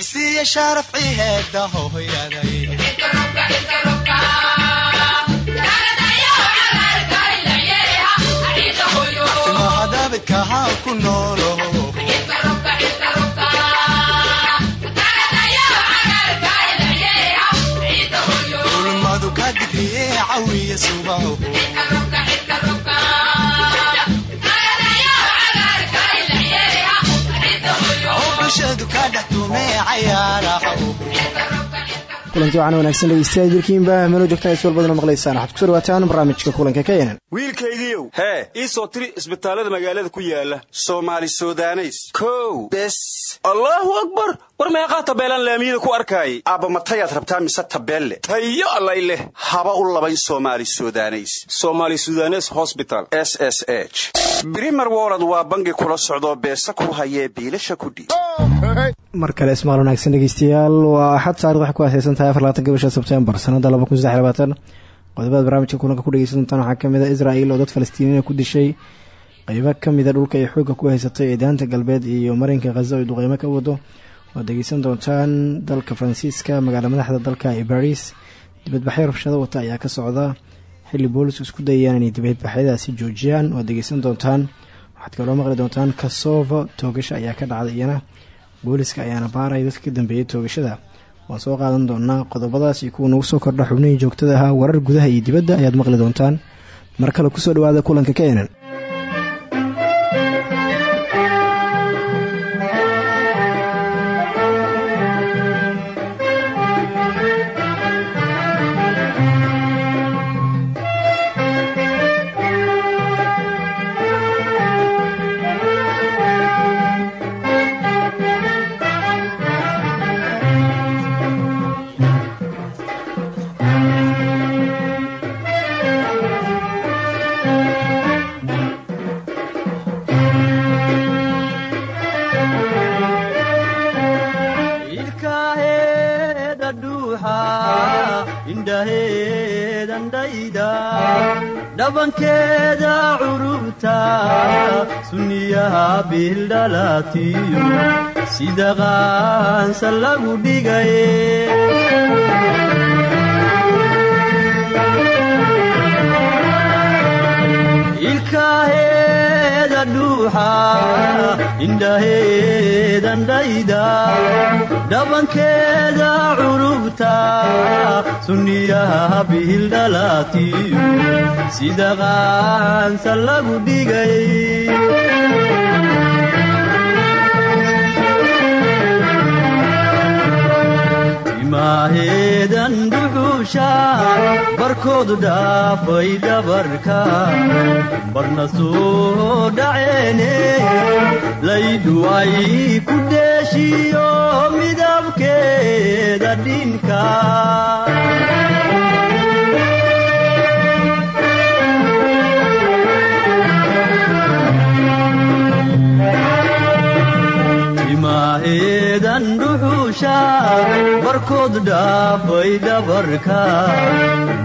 cisiiya sharaf ciheeda hooyaday. Mahadabidkaha ku noolo. Ulmadu ka digriye cawiya subaho kulanti waxaana wanaagsan dhegeystayaal jirkiinba melo joogtaan is walbadana maqlaysaan. Waxaad ku soo dhawaataan barnaamijka kulanka wiilkaygiiow hee ii soo tiri isbitaallada magaalada ku yaalla soomaali sudaneys. Kow bes. Allaahu akbar! War meeqaa tabeelaan laamiyada ku arkaayay. Aabba matayaad rabtaa mise tabeelle? Tayo allay leh. Haba u labayn somaali sudaneys. Somaali sudanes hosbital s s h. Brimer wolod waa bangi kula socdoo beesa ku hayee biilasha kudhiib mar kale ismaal wanaagsan dhegeystayaal waa axad taarikh waxay ku aaseysan tahay afarlaatanka bisha sebtembar sanada qodobada barnaamijka kulanka ku dhegeysan doontaan waxaa ka mid a ah israel oo dad falastiiniina ku dishay. Qeybo kamida ah dhulka ay xoogga ku haysatay ee daanta galbeed iyo marinka khaza ay duqeymo ka wado waad dhegeysan doontaan dalka faransiiska magaala madaxda dalka ee baris dibadbaxyo rabshado wata ayaa ka socda. Xili boolisku isku dayayaan inay dibadbaxyadaasi joojiyaan waad dhegeysan doontaan. Waxaad kaloo maqli doontaan kasovo toogasha ayaa ka dhacday iyana. Booliska ayaana baaraya dadka ka dambeeyay toogashada waan soo qaadan doonaa qodobadaas iyo kuwa nagu soo kordha xubnihii joogtada ahaa warar gudaha iyo dibadda ayaad maqli doontaan. Mar kale ku soo dhawaada kulanka ka enan dhabankeeda curubta sunniyaha bildhalatiyo sida qaansa lagu dhigay ilkaheeda dhuuxa indhaheedan dhayda dhabankeeda curubta sunniyaha bihildhalaatiyo sida qaansa lagu dhigay maaheedan dhuxuusha barkoodu dhaafay dhabarka barna soo dhaceene laydu ay ku dheeshiyo midabkeeda dhinka maaheedan dhuxuusha barkood dhaafay dhabarka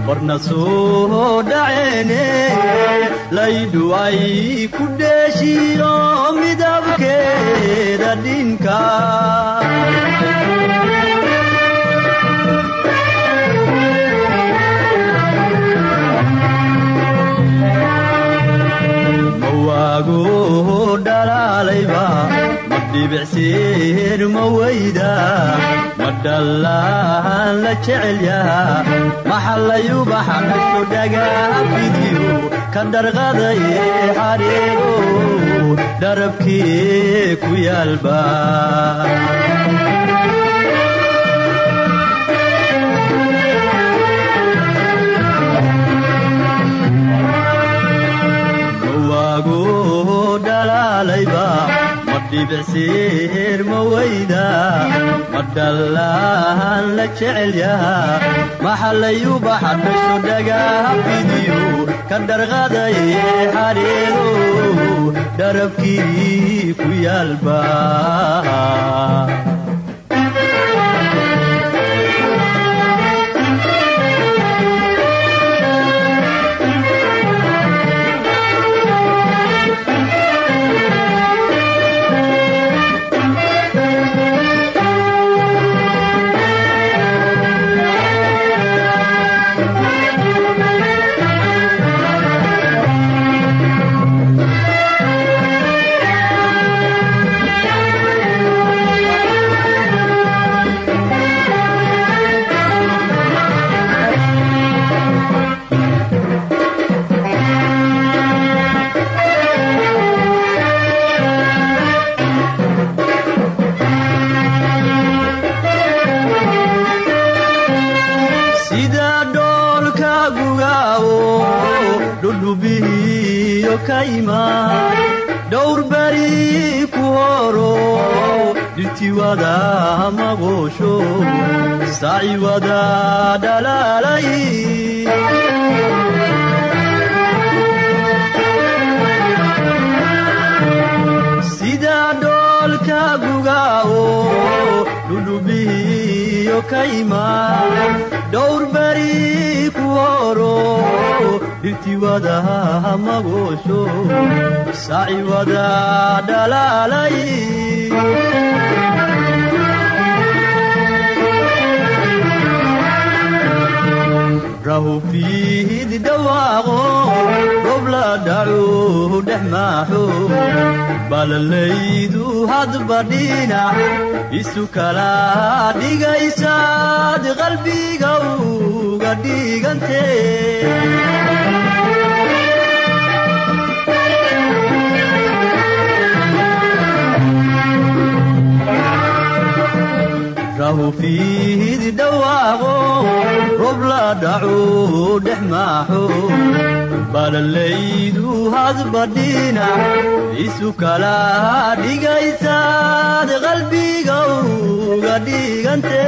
barna soo dhaceene laydhu ay ku dheeshiyo midabkeeda dhinka mawaago dhalaalayba dhibicsiir ma weyda la jecel yaha maxallayubaxa dhasho dhagaafidiyo ka dharqadaye xariigo dharabkii ku yaalba ma weyda ma dhallaan la jecel yaha maxallayubaxa dhasho dhagaafidiyo ka dharqadaye xariigo dharabkii ku yaalba dhudhubihiyo kayma dhowr beri ku horo dhirti wada magoosho saci wada dhalaalay sida dhoolka gugaawo dhudhubihiyo kayma dhowr beri ku horo dhirti wada magoosho saci wada dhalaalay rahu fiihid dhawaaqo roob la dhacu hadba dhinac isu dhigaysaad qalbiga uga dhigante rahu fiihid dhawaaqo roob la dhacu dhex maaxo balalaydu hadba dhinac isu kala dhigaysaad qalbiga uga dhigante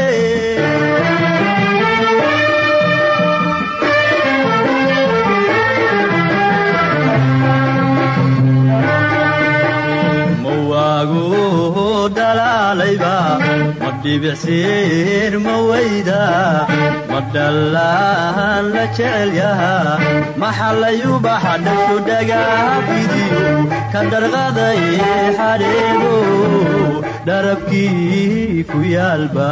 dhalaalayba ma dhibicsiin ma weyda ma dhallaan la jecel yaha maxallayubaxa dhasho dhagaa fidiyo ka dharqaday xadheedo dharabkii ku yaalba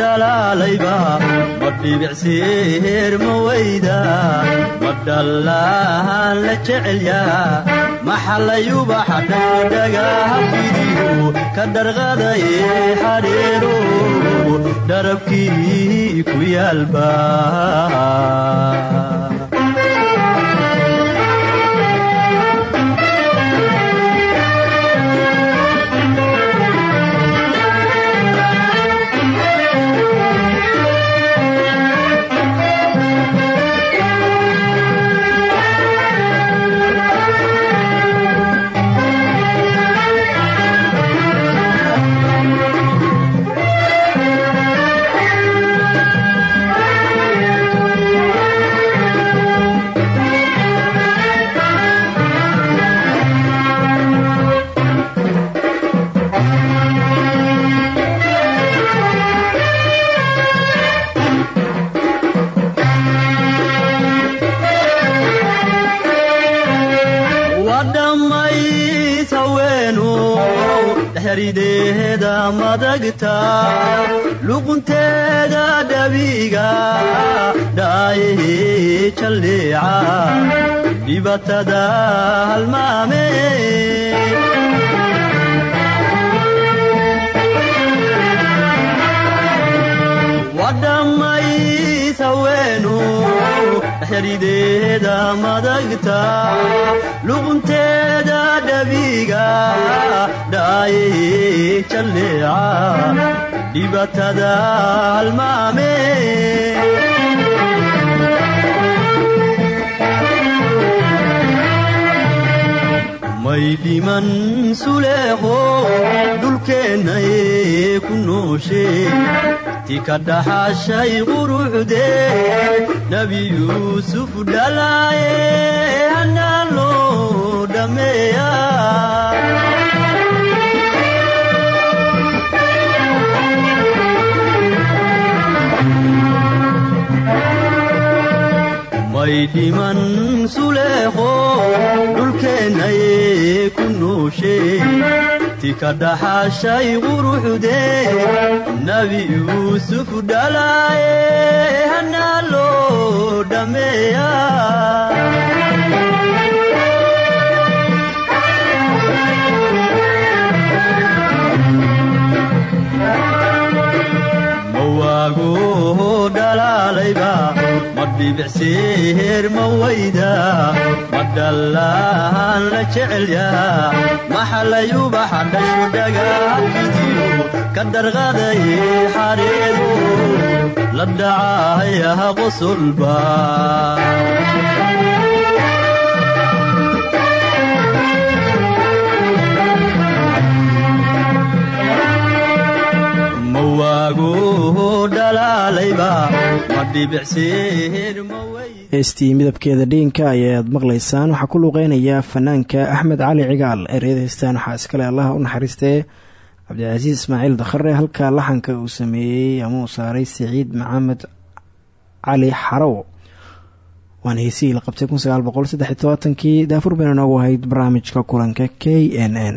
dhalaalayba ma dhibicsiir ma weyda. Ma dhallaan la jecel yaha maxallayubaxa dhasho dhagaa fidiyo ka dharqaday xadheero dharabkii ku yaalba madagta luqunteeda dhabiga dhaayahe jalleeca dhibatada halmaame xerideeda madagta luqunteeda dhabiga dhaayahe jalleeca dhibatada halmaame may dhiman suleeqo dhulkeennayee ku nooshe ti ka dhaxashay quruxdee nebi yuusuf dhalaaye hanaan loo dhammeeya may dhiman suleeqo dhulkeennayee ku nooshe ti ka dhaxashay quruxdee nebi yuusuf dhalaaye hanaa loo dhammeeya mawaago dhalaalay dhalaalayba ma dhibicsiir ma weyda ma dhallaan la jecelya maxalayubaxa dhashu dhagaxidiyo ka dharqaday xariiru la dhacayaha qusulba heestii midabkeeda dhiinka ayaad maqlaysaan. Waxaa ku luuqeynaya fanaanka axmed cali cigaal eryada heestaan. Waxaa iskale allaha u naxariistee. Cabdicasiis ismaaciil dakhare halka laxanka uu sameeyey ama uu saaray siciid maxamed cali xarow waana heesihii la qabtay kun sagaal boqol saddex iyo daafur bayna noogu ahayd barnaamijka kulanka k n n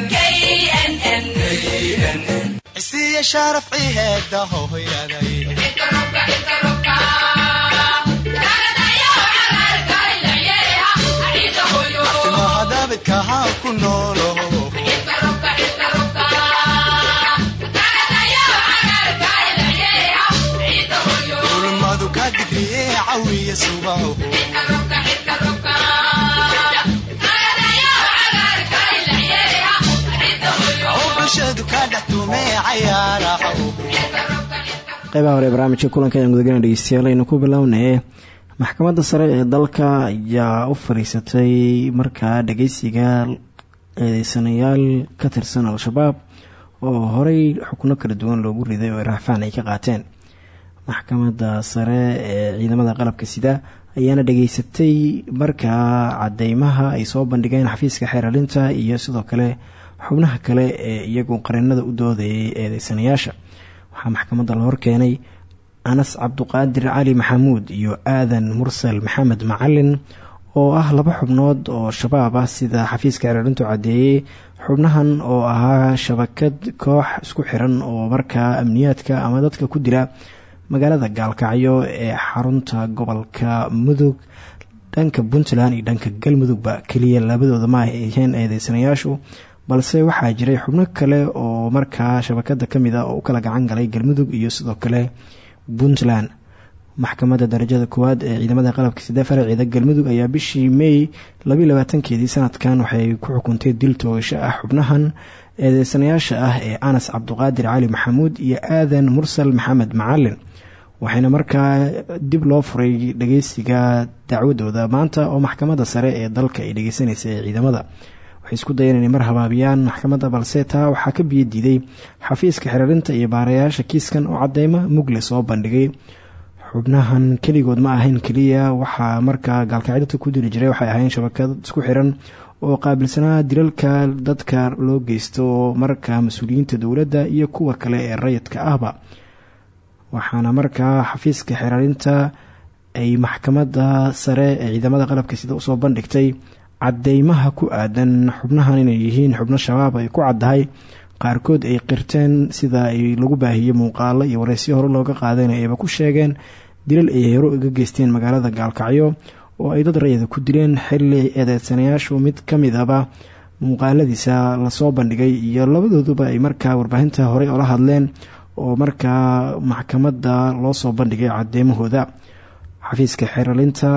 isiya shaaraf ciheeda hohoyaday timahadabidkahaa ku noolo ulmadu ka digriye cawiya subaho qeybaha hore ee barnaamijka kulanka ayaan gudagalana dhegeystayaal aynu ku bilownay maxkamadda sare ee dalka ayaa u fadhiisatay markaa dhageysiga eedeysanayaal ka tirsan al-shabaab oo horey xukno kala duwan loogu riday oo raafaan ay ka qaateen. Maxkamadda sare ee ciidamada qalabka sida ayaana dhageysatay markaa cadeymaha ay soo bandhigeen xafiiska xeeralinta iyo sidoo kale xubnaha kale ee iyagu qareenada u doodayay eedeysanayaasha. Waxaa maxkamadda la horkeenay anas cabduqaadir cali maxamuud iyo aadan mursal maxamed macalin oo ah laba xubnood oo shabaab ah sida xafiiska xeeralintu caddeeyey xubnahan oo ahaa shabakad koox isku xiran oo markaa amniyaadka ama dadka ku dila magaalada gaalkacyo ee xarunta gobolka mudug dhanka puntland iyo dhanka galmudugba keliya labadooda ma aheen eedeysanayaashu balse waxaa jiray xubno kale oo markaa shabakada ka mid a oo u kala gacan galay galmudug iyo sidoo kale puntland. Maxkamadda darajada koowaad ee ciidamada qalabka sida faraciida galmudug ayaa bishii may labaatankeedii sanadkan waxay ku xukuntay dil toogasho ah xubnahan eedeysanayaasha ah ee anas cabduqaadir cali maxamuud iyo aadan mursal maxamed macalin waxayna markaa dib loo furay dhageysiga dacwadooda maanta oo maxkamadda sare ee dalka ay dhageysanaysa ee ciidamada waxay isku dayeen inay mar habaabiyaan maxkamadda balse taa waxaa ka biyo xafiiska xiriirinta iyo baarayaasha kiiskan oo cadeymo mugle soo bandhigay. Xubnahan keligood ma ahayn keliya. Waxaa markaa gaalkacidata ku dili jiray. Waxay ahayn shabakad isku xiran oo qaabilsanaa dilalka dadka loo geysto markaa mas'uuliyiinta dowladda iyo kuwa kale ee rayidka ahba. Waxaana markaa xafiiska xiraarinta ay maxkamadda sare ee ciidamada qalabka sida u soo bandhigtay cadeymaha ku aadan xubnahan inay yihiin xubno shabaab ay ku caddahay qaarkood ay qirteen sida ay lagu baahiyey muuqaalo iyo wareysyo hore looga qaadeen ayba ku sheegeen dilal ay hero iga geysteen magaalada gaalkacyo oo ay dad rayada ku dileen xili eedeysanayaashu mid ka midaba muuqaaladiisa la soo bandhigay iyo labadooduba ay markaa warbaahinta horey ola hadleen oo markaa maxkamadda loo soo bandhigay cadeymahooda xafiiska xeeralinta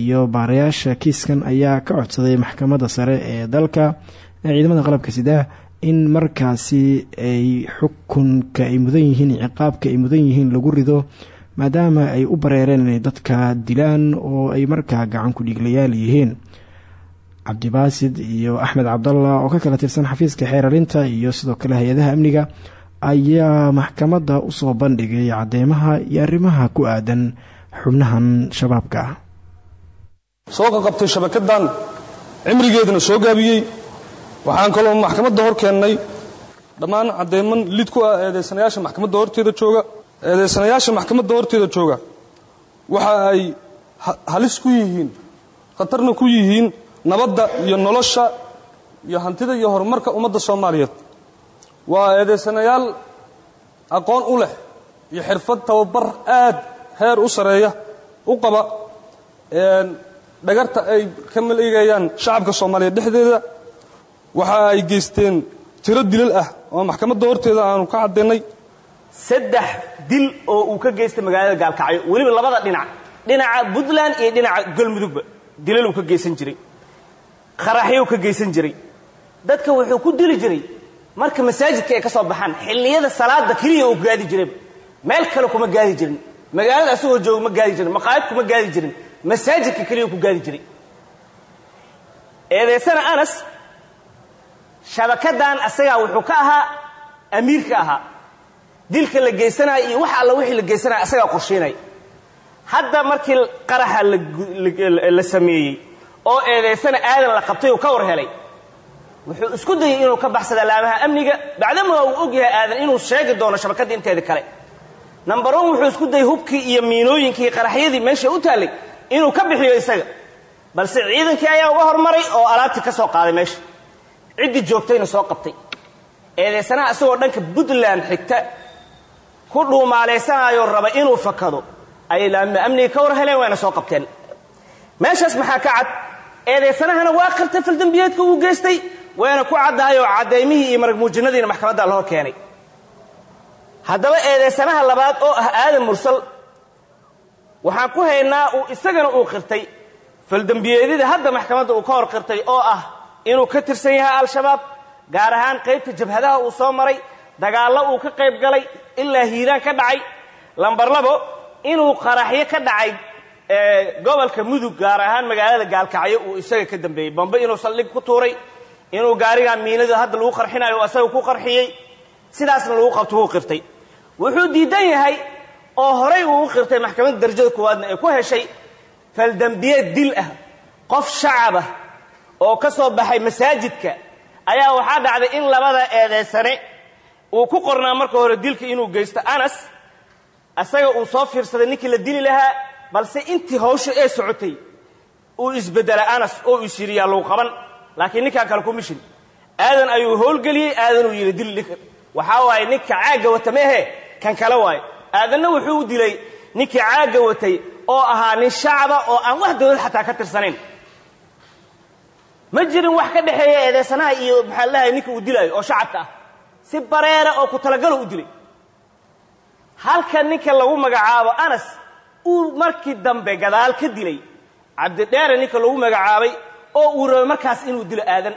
iyo baarayaasha kiiskan ayaa ka codsaday maxkamadda sare ee dalka ee ciidamada qalabka sida in markaasi ay xukunka ay mudan yihiin ciqaabka ay mudan yihiin lagu rido maadaama ay u bareereen inay dadka dilaan oo ay markaa gacan ku dhiiglayaal yihiin. Cabdibaasid iyo axmed cabdalla oo ka kala tirsan xafiiska xeeralinta iyo sidoo kale hay'adaha amniga ayaa maxkamadda u soo bandhigay cadeymaha iyo arrimaha ku aadan xubnahan shabaabka. Soo ka qabtay shabakadan cimrigeedana soo gaabiyey. Waxaan kaloo maxkamadda hor keennay. Dhammaan cadeyman lid ku ah eedaysanayaasha maxkamadda horteeda jooga. Eedaysanayaasha maxkamadda horteeda jooga. Waxa ay halis ku yihiin khatarna ku yihiin nabadda iyo nolosha iyo hantida iyo horumarka ummadda soomaaliyeed. Waa eedaysanayaal aqoon u leh iyo xirfad tababar aad heer u sareeya u qaba dhagarta ay ka maleegayaan shacabka soomaaliyeed dhexdeeda waxa ay geysteen tiro dilal ah oo maxkamadda horteeda aanu ka caddaynay. Saddex dil oo uu ka geystay magaalada gaalkacyo weliba labada dhinac dhinaca puntland iyo dhinaca galmudugba dilal uu ka geysan jiray qaraxyuu ka geysan jiray. Dadka wuxuu ku dili jiray marka masaajidka ay ka soo baxaan xilliyada salaada keliya uu gaadi jirayba meel kale kuma gaadi jirin magaalada asagoo jooga ma gaadi jirin maqaayad kuma gaadi jirin masaajidka keliya ku gaadi jiray. Eedaysana anas shabakadan asagaa wuxuu ka ahaa amiirka ahaa. Dilka la geysanaya iyo wax alla wixii la geysanaya asagaa qorsheynaya hadda markii qaraxa la sameeyey oo eedaysana aadan la qabtay uu ka war helay wuxuu isku dayay inuu ka baxsada laamaha amniga. Bacdama uu og yahay aadan inuu sheegi doono shabakadda inteeda kale number one wuxuu isku dayay hubkii iyo miinooyinkii qaraxyadii meesha u taallay inuu ka bixiyo isaga. Balse ciidankii ayaa uga hormaray oo alaabtii ka soo qaaday meesha. Ciddii joogtayna soo qabtay. Eedaysanaha isagoo dhanka puntland xigta ku dhuumaalaysanayoo raba inuu fakado. Ayay laamima amniga ka war heleen wayna soo qabteen. Meeshaas maxaa ka cad? Eedaysanahana waa qirtay faldembiyeedka uu geystay wayna ku caddahay oo caddaymihii iyo marag muujinadiina maxkamadda la keenay haddaba eedaysanaha labaad oo ah aadan mursal waxaan ku haynaa uu isagana uu qirtay. Faldembiyeedyada hadda maxkamadda uu ka hor qirtay oo ah inuu ka tirsan yahay al-shabaab gaar ahaan qaybta jabhadaha uu soo maray dagaallo uu ka qayb galay ilaa hiiraan ka dhacay. Lambar labo inuu qaraxyo ka dhacay gobolka mudug gaar ahaan magaalada gaalkacyo uu isaga ka dambeeyey bambe inuu saldhig ku tuuray inuu gaarigaa miinada hadda lagu qarxinayo asaga ku qarxiyey. Sidaasna lagu qabto wuu qirtay wuxuu diidan yahay oo horay uu u qirtay maxkamadda darajada koowaadna ay ku heshay faldembiyeed dil ah qof shacab ah oo ka soo baxay masaajidka. Ayaa waxaa dhacday in labada eedaysane uu ku qornaa marka hore dilka inuu geysto anas asaga uu soo fiirsaday ninkii la dili lahaa balse intii hawsha ee socotay uu isbedela anas oo is yidhi yaa lagu qaban. Laakiin ninkaa kale ku mishin. Aadan ayuu howlgeliyey aadanuu yidhi dil waxaa waaye ninka caagga wata meehe kan kale waaye aadanna wuxuu u dilay ninkii caagga watay oo ahaa nin shacaba oo aan wax dawlad xataa ka tirsanayn ma jirin wax ka dhexeeya eedeysanaha iyo maxaa lahay ninka uu dilaayo oo shacabka ah. Si bareera oo ku talagalo u dilay. Halka ninka lagu magacaabo anas uu markii dambe gadaal ka dilay. Cabdidheere ninka lagu magacaabay oo uu rabay markaas inuu dilo aadan.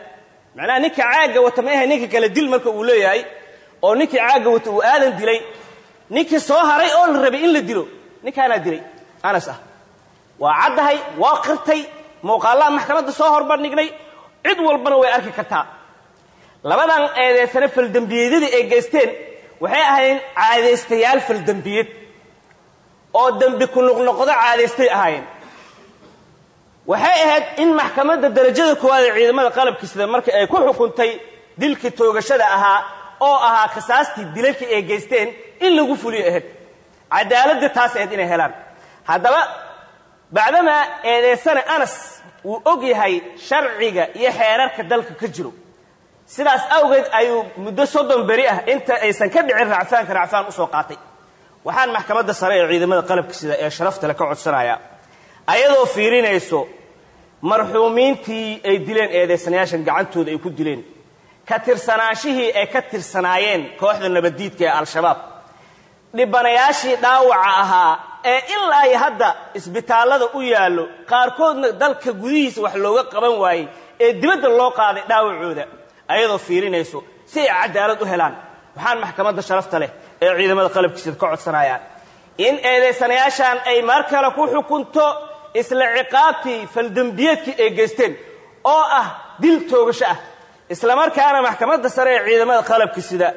Macnaha ninka caagga wata ma ahe ninka kale dil marka uu leeyahay oo ninkii caagga wata uu aadan dilay ninkii soo haray oo la rabay in la dilo ninkaanaa dilay. Anas ah. Waa caddahay waa qirtay muuqaallaha maxkamadda soo horbandhignay cid walbana way arki kartaa. Labadan eedeysane faldembiyeedyadii ay geysteen waxay ahaayeen caadaystayaal faldembiyeed oo dembi ku noqnoqdo caadaystay ahaayeen. Waxay ahayd in maxkamadda darajada koowaad ee ciidamada qalabkiisida marka ay ku xukuntay dilkii toogashada ahaa oo ahaa khisaastii dilalkii ay geysteen in lagu fuliyo ahayd cadaaladda taas ahayd inay helaan. Haddaba bacdamaa eedeysane anas wuu og yahay sharciga iyo xeerarka dalka ka jiro. Sidaas awgeed ayuu muddo soddon beri ah inta aysan ka dhicin racfaanka racfaan u soo qaatay. Waxaan maxkamadda sare ee ciidamada qalabkiisida ee sharaftale ka codsanayaa. Ayadoo fiirinayso marxuumiintii ay dileen eedaysanayaashan gacantooda ay ku dileen. Ka tirsanaashihii ay ka tirsanaayeen kooxda nabaddiidka ee al-shabaab dhibanayaashii dhaawaca ahaa ee ilaa hadda isbitaallada u yaallo qaarkoodna dalka gudihiisa wax looga qaban waayey ee dibadda loo qaaday dhaawacooda ayadoo fiirinayso si ay cadaalad u helaan. Waxaan maxkamadda sharafta leh ee ciidamada qalabkiisida ka codsanayaan in eedaysanayaashan ay mar kale ku xukunto isla ciqaabtii faldembiyeedkii ay geysteen oo ah dil toogasho ah. Islamarkaana maxkamadda sare ee ciidamada qalabkiisida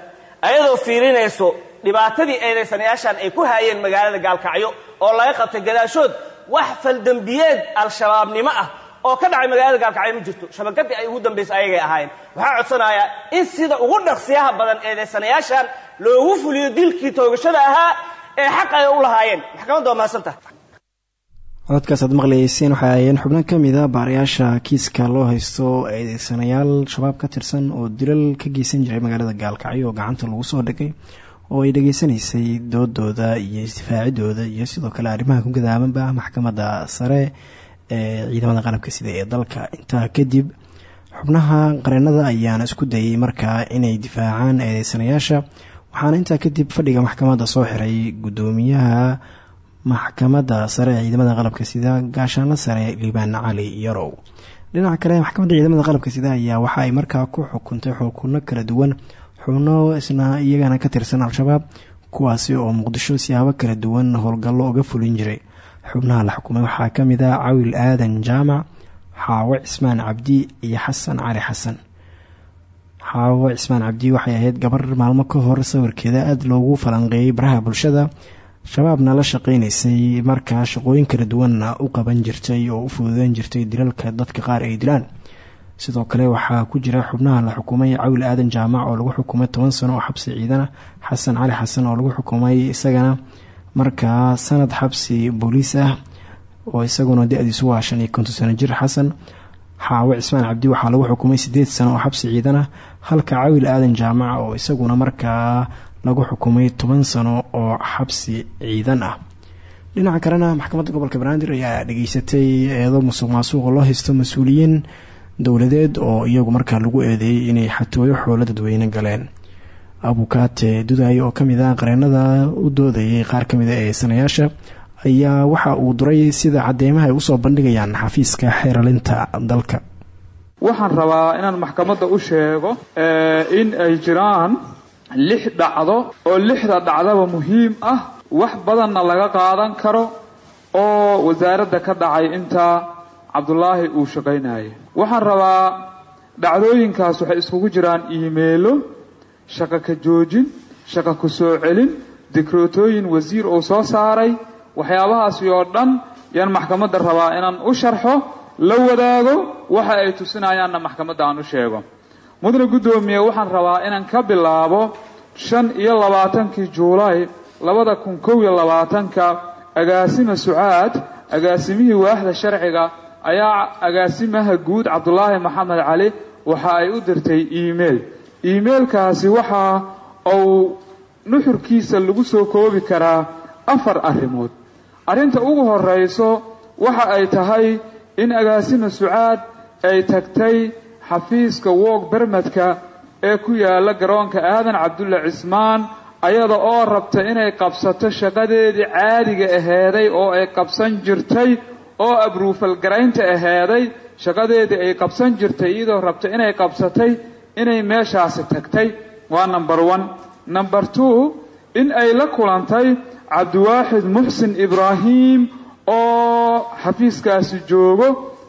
ayadoo fiirinayso dhibaatadii eedaysanayaashan ay ku haayeen magaalada gaalkacyo oo laga qabtay gadaashood wax faldembiyeed al-shabaabnimo ah oo ka dhacay magaalada gaalkacyo ma jirto. Shabakadii ay ugu dambaysa ayagay ahaayeen. Waxaa codsanayaa in sida ugu dhaqsiyaha badan eedaysanayaashan loogu fuliyo dilkii toogashada ahaa ee xaq ay u lahaayeen. Maxkamadda waa mahadsantaha cododkaas aad maqlayeyseen waxay ahaayeen xubno ka mid a baarayaasha kiiska loo haysto eedeysanayaal shabaab ka tirsan oo dilal ka geysan jiray magaalada gaalkacyo oo gacanta lagu soo dhigay oo ay dhageysanaysay doodooda iyo isdifaacidooda iyo sidoo kale arrimaha ku gadaamanba maxkamadda sare ee ciidamada qalabka sida ee dalka. Intaa kadib xubnaha qareenada ayaana isku dayay markaa inay difaacaan eedeysanayaasha waxaana intaa kadib fadhiga maxkamadda soo xiray guddoomiyaha maxkamadda sare ee ciidamada qalabka sida gaashaanla sare liibaan cali yarow dhinaca kale maxkamadda ciidamada qalabka sida ayaa waxa ay markaa ku xukuntay xukuno kala duwan xubno isna iyagana ka tirsan al-shabaab kuwaasi oo muqdisho siyaabo kala duwan howlgallo uga fulin jiray. Xubnaha la xukumay waxaa ka mid ah cawil aadan jaamac xaawo cismaan cabdi iyo xasan cali xasan xaawo cismaan cabdi waxay ahayd gabar maalmo ka hor sawirkeeda aada loogu falanqeeyay baraha bulshada shabaabna la shaqeynaysay markaa shaqooyin kala duwanna u qaban jirtay oo u fududeyn jirtay dilalka dadka qaar ay dilaan. Sidoo kale waxaa ku jira xubnaha la xukumay cawil aadan jaamac oo lagu xukumay toban sano oo xabsi ciidana xasan cali xasan oo lagu xukumay isagana. Markaa sanad xabsi booliis ah oo isaguna da-diisu waa shan iyo konton sano jir xasan xaawo cismaan cabdi waxaa lagu xukumay sideed sano oo xabsi ciidana halka cawil aadan jaamac oo isaguna markaa lagu xukumay toban sano oo xabsi ciidan ah. Dhinaca kalena maxkamadda gobolka banaadir ayaa dhageysatay eedo musuq maasuuqa loo haysto mas'uuliyiin dowladeed oo iyagu markaa lagu eedeeyay inay xatooyo xoolo dadweyne galeen. Abukaate duday oo ka mid ah qareenada u doodayay qaar ka mid a eedeysanayaasha ayaa waxa uu duray sida cadeymaha ay u soo bandhigayaan xafiiska xeeralinta dalka. Waxaan rabaa inaan maxkamadda u sheego in ay jiraan lix dhacdo oo lixda dhacdaba muhiim ah wax badanna laga qaadan karo oo wasaaradda ka dhacay intaa cabdulaahi uu shaqaynayay. Waxaan rabaa dhacdooyinkaas waxay iskugu jiraan iimeelo shaqo ka joojin shaqo ku soo celin dikrootooyin wasiir uu soo saaray waxyaabahaasi oo dhan yaan maxkamadda rabaa inaan u sharxo la wadaago waxa ay tusinayaanna maxkamadda aan u sheego mudane guddoomiye waxaan rabaa inaan ka bilaabo shan iyo labaatankii juulaay labada kun kow iyo labaatanka. Agaasima sucaad agaasimihii waaxda sharciga ayaa agaasimaha guud cabdulaahi maxamed cali waxa ay u dirtay iimeil iimeilkaasi waxa uu nuxurkiisa lagu soo koobi karaa afar arrimood. Arrinta ugu horrayso waxa ay tahay in agaasima sucaad ay tagtay xafiiska woog bermadka ee ku yaalla garoonka aadan cabdulle cismaan ayada oo rabta inay qabsato shaqadeedii caadiga aheeday oo ay qabsan jirtay oo abruufalgaraynta aheeday shaqadeedii ay qabsan jirtay iyadoo rabta inay qabsatay inay meeshaasi tagtay. Waa number one. Number two in ay la kulantay cabdiwaaxid muxsin ibraahim oo xafiiskaasi joogo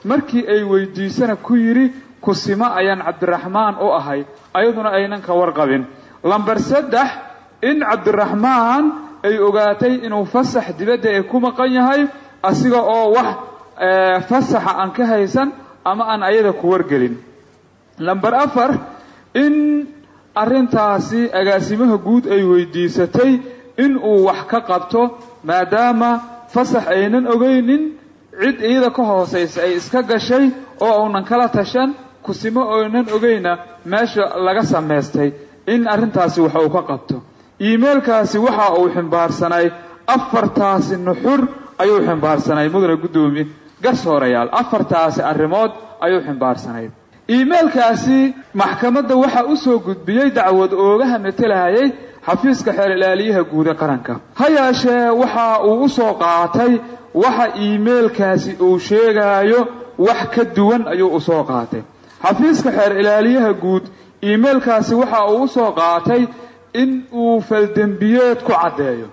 markii ay weydiisana ku yidhi kusimo ayaan cabdiraxmaan u ahay ayaduna aynan ka warqabin. Lamber saddex in cabdiraxmaan ay ogaatay inuu fasax dibadda ee ku maqan yahay asiga oo wax fasaxa aan ka haysan ama aan ayada ku wargelin. Lamber afar in arrintaasi agaasimaha guud ay weydiisatay in uu wax ka qabto maadaama fasax aynan ogaynin cid iyada ka hoosaysa ay iska gashay oo uunan kala tashan kusimo oynan ogayna meesha laga samaystay in arrintaasi wax uu ka qabto. Iimeilkaasi waxa uu ximbaarsanay afartaasi nuxur ayuu ximbaarsanay mudane guddoomiye garsoorayaal afartaasi arrimood ayuu ximbaarsanay. Iimeilkaasi maxkamadda waxaa u soo gudbiyey dacwad oogaha metelahayay xafiiska xeer ilaaliyaha guude qaranka. Ha yeeshee waxa uu u soo qaatay waxa iimeilkaasi uu sheegaayo wax ka duwan ayuu u soo qaatay xafiiska xeer ilaaliyaha guud iimeilkaasi waxa uu u soo qaatay in uu faldembiyeed ku caddeeyo.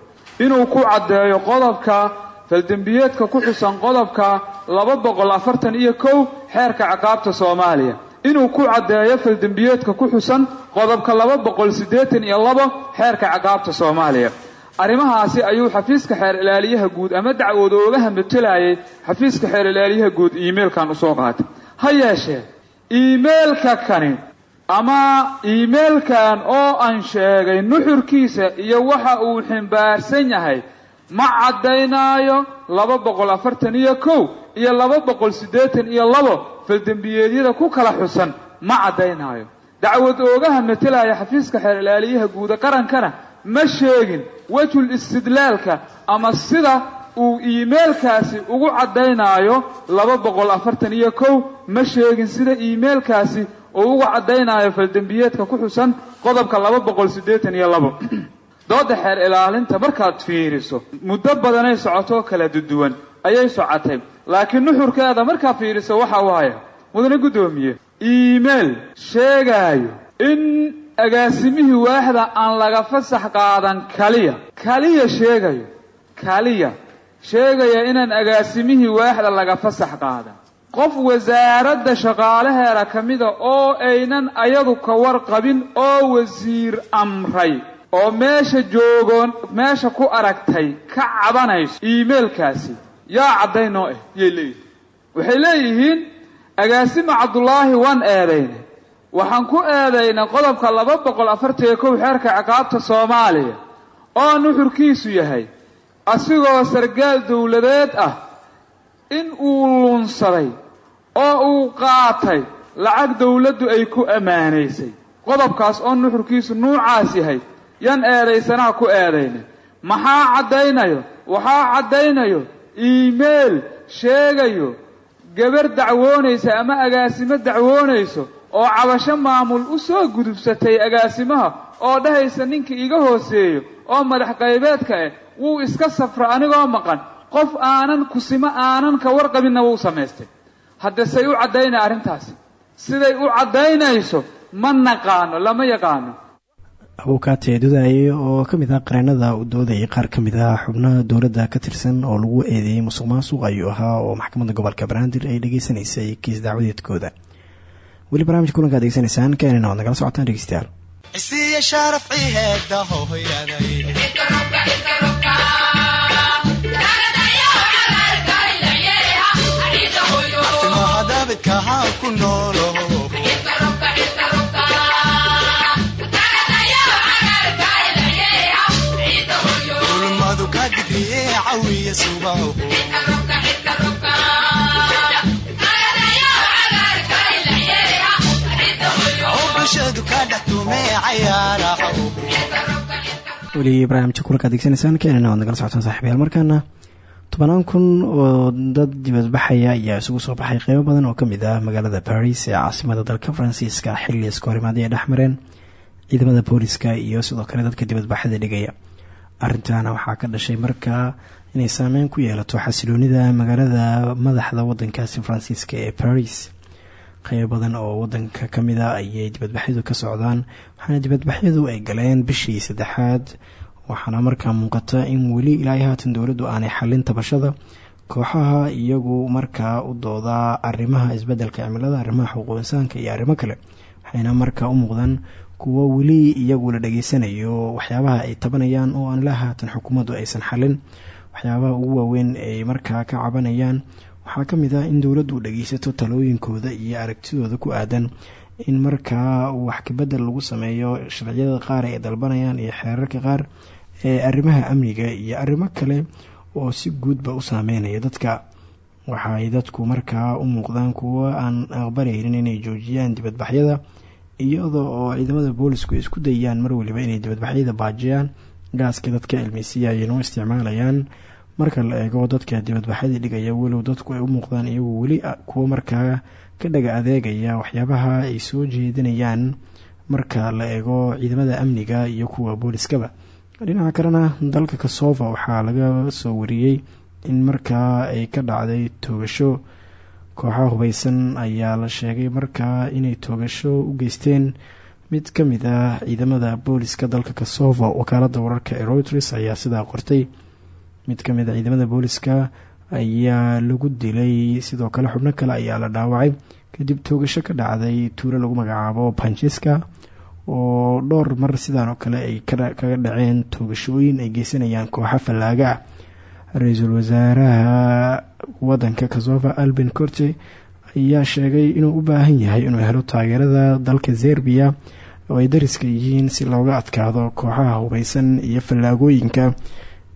Inuu ku caddeeyo qodobka faldembiyeedka ku xusan qodobka laba boqol afartan iyo kow xeerka ciqaabta soomaaliya. Inuu ku caddeeyo faldembiyeedka ku xusan qodobka laba boqol siddeetan iyo labo xeerka ciqaabta soomaaliya. Arrimahaasi ayuu xafiiska xeer ilaaliyaha guud ama dacwad oogaha matelayay xafiiska xeer ilaaliyaha guud iimeilkan u soo qaatay. Ha yeeshee iimeilka kani ama iimeilkan oo aan sheegay nuxurkiisa iyo waxa uu ximbaarsan yahay ma caddaynaayo laba boqol afartan iyo kow iyo laba boqol siddeetan iyo labo faldembiyeedyada ku kala xusan ma caddaynaayo. Dacwad oogaha matelaya xafiiska xeer ilaaliyaha guuda qarankana ma sheegin wejhul istidlaalka ama sida uu iimeilkaasi ugu caddaynaayo laba boqol afartan iyo kow ma sheegin sida iimeilkaasi uu ugu caddaynaayo faldembiyeedka ku xusan qodobka laba boqol siddeetan iyo labo. Dooda xeer ilaalinta markaad fiiriso muddo badanay socotoo kala duduwan ayay socotay laakiin nuxurkeeda markaad fiiriso waxa waaya mudane guddoomiye iimeil sheegaayo in agaasimihii waaxda aan laga fasax qaadan kaliya. Kaliya sheegayo kaliya sheegaya inaan agaasimihii waaxda laga fasax qaadan. Qof wasaaradda shaqaalaheeda ka mida oo aynan ayadu ka warqabin oo wasiir amray oo meesha joogoon meesha ku aragtay ka cabanayso iimeilkaasi yaa caddaynoo ah yay leeyihiin. Waxay leeyihiin agaasima cabdulaahi waan eedaynay. Waxaan ku eedaynay qodobka laba boqol afartan iyo kow xeerka ciqaabta soomaaliya oo nuxurkiisu yahay asigoo sargaal dowladeed ah in uu lunsaday oo uu qaatay lacag dowladdu ay ku ammaanaysay. Qodobkaas oo nuxurkiisu nuucaas yahay yan eedaysanaha ku eedaynay maxaa caddaynayo? Waxaa caddaynayo iimeil sheegayo gabar dacwoonaysa ama agaasimo dacwoonayso oo cabasho maamul u soo gudubsatay agaasimaha oo dhahaysa ninka iga hooseeyo oo madax qaybeedka ah wuu iska safra anigoo maqan. Qof aanan kusimo aanan ka warqabinna wuu samaystay. Hadde say u caddaynaya arrintaasi? Siday u caddaynayso ma naqaano lama yaqaano. Abuukaate dudaye oo ka mid ah qareenada u doodayay qaar ka mid ah xubnaha dowladda ka tirsan oo lagu eedeeyey musuq maasuq ayuu ahaa oo maxkamadda gobolka banaadir ay dhageysanaysay kiis dacwadeedkooda weli barnamijka kulankaad degeysanaysaan keenina waad nagala socotaan dhegeystayaal isiya sharaf ciheeda hooyaday mahadabidka ha ku noolo ulmadu ka digriye cawiya subaho weli barnaamijka kulankaad degeysanaysaan keenina waad nagala socotaan saaxiibayaal markaana tobanaan kun oo dad dibadbaxaya ayaa isugu soo baxay qeybo badan oo ka mid ah magaalada baris ee caasimada dalka faransiiska xilli iska horimaadii ay dhexmareen ciidamada booliska iyo sidoo kale dadka dibadbaxada dhigaya. Arrintaana waxaa ka dhashay markaa inay saameyn ku yeelato xasiloonida magaalada madaxda wadankaasi faransiiska ee baris qeybo badan oo wadanka ka mid a ayay dibadbaxyadu ka socdaan waxaana dibadbaxyadu ay galeen bishii saddexaad waxaana markaa muuqata in weli ilaahay haatan dowladdu aanay xallin tabashada kooxaha iyagu markaa u doodaa arrimaha isbeddelka cimilada arrimaha xuquuq insaanka iyo arrimo kale. Waxayna markaa u muuqdaan kuwo weli iyagu la dhageysanayo waxyaabaha ay tabanayaan oo aan la haatan xukuumaddu aysan xallin. Waxyaabaha ugu waaweyn ay markaa ka cabanayaan waxaa ka mid ah in dowladdu dhageysato talooyinkooda iyo aragtidooda ku aadan in markaa wax kabedel lagu sameeyo sharciyada qaar ay dalbanayaan iyo xeerarka qaar arrimaha amniga iyo arrimo kale oo si guudba u saameynaya. Dadka waxaay dadku markaa u muuqdaan kuwo aan aqbalaynin inay joojiyaan dibadbaxyada iyadoo oo ciidamada boolisku isku dayaan mar waliba inay dibadbaxyada baajiyaan gaaska dadka ilmeysiya ayayna u isticmaalayaan. Marka la eego dadka dibadbaxyada dhigaya walow dadku ay u muuqdaan iyagu weli kuwo markaa ka dhaga adeegaya waxyaabaha ay soo jeedinayaan. Marka la eego ciidamada amniga iyo kuwa booliskaba dhinaca kalena dalka kasova waxaa laga soo wariyey in markaa ay ka dhacday toogasho. Kooxaha hubeysan ayaa la sheegay markaa inay toogasho u geysteen. Mid ka mid ah ciidamada booliska dalka kasova wakaalada wararka ee reuters ayaa sidaa qortay. Mid ka mid a ciidamada booliska ayaa lagu dilay sidoo kale xubno kale ayaa la dhaawacay. Kadib toogasho ka dhacday tuulo lagu magacaabo banjiska oo dhowr mar sidaan oo kale ay kaga dhaceen toogashooyin ay geysanayaan kooxa fallaaga. Ah ra'iisul wasaaraha wadanka kasova albin corte ayaa sheegay inuu u baahan yahay inuu helo taageerada dalka zerbiya oo ay dariska yihiin si looga adkaado kooxaha hubeysan iyo fallaagooyinka.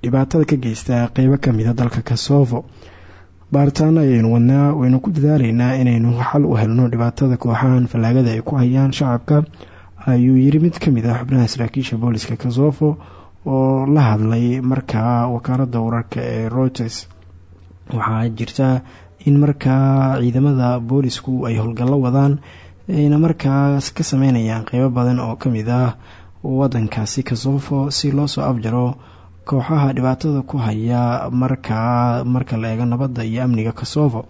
Dhibaatada ka geysta qeybo kamida ah dalka kosovo. Baaritaano ayaynu wadnaa waynu ku dadaaleynaa inaynu xal u helno dhibaatada kooxahan fallaagada ay ku hayaan shacabka ayuu yiri mid ka mid ah xubnaha saraakiisha booliska kosovo oo la hadlay markaa wakaalada wararka ee reuters waxaa jirta in markaa ciidamada boolisku ay howlgallo wadaan ayna markaas ka sameynayaan qeybo badan oo ka mid ah wadankaasi kosovo si loo soo afjaro kooxaha dhibaatada ku haya markaa marka la eego nabadda iyo amniga kosovo.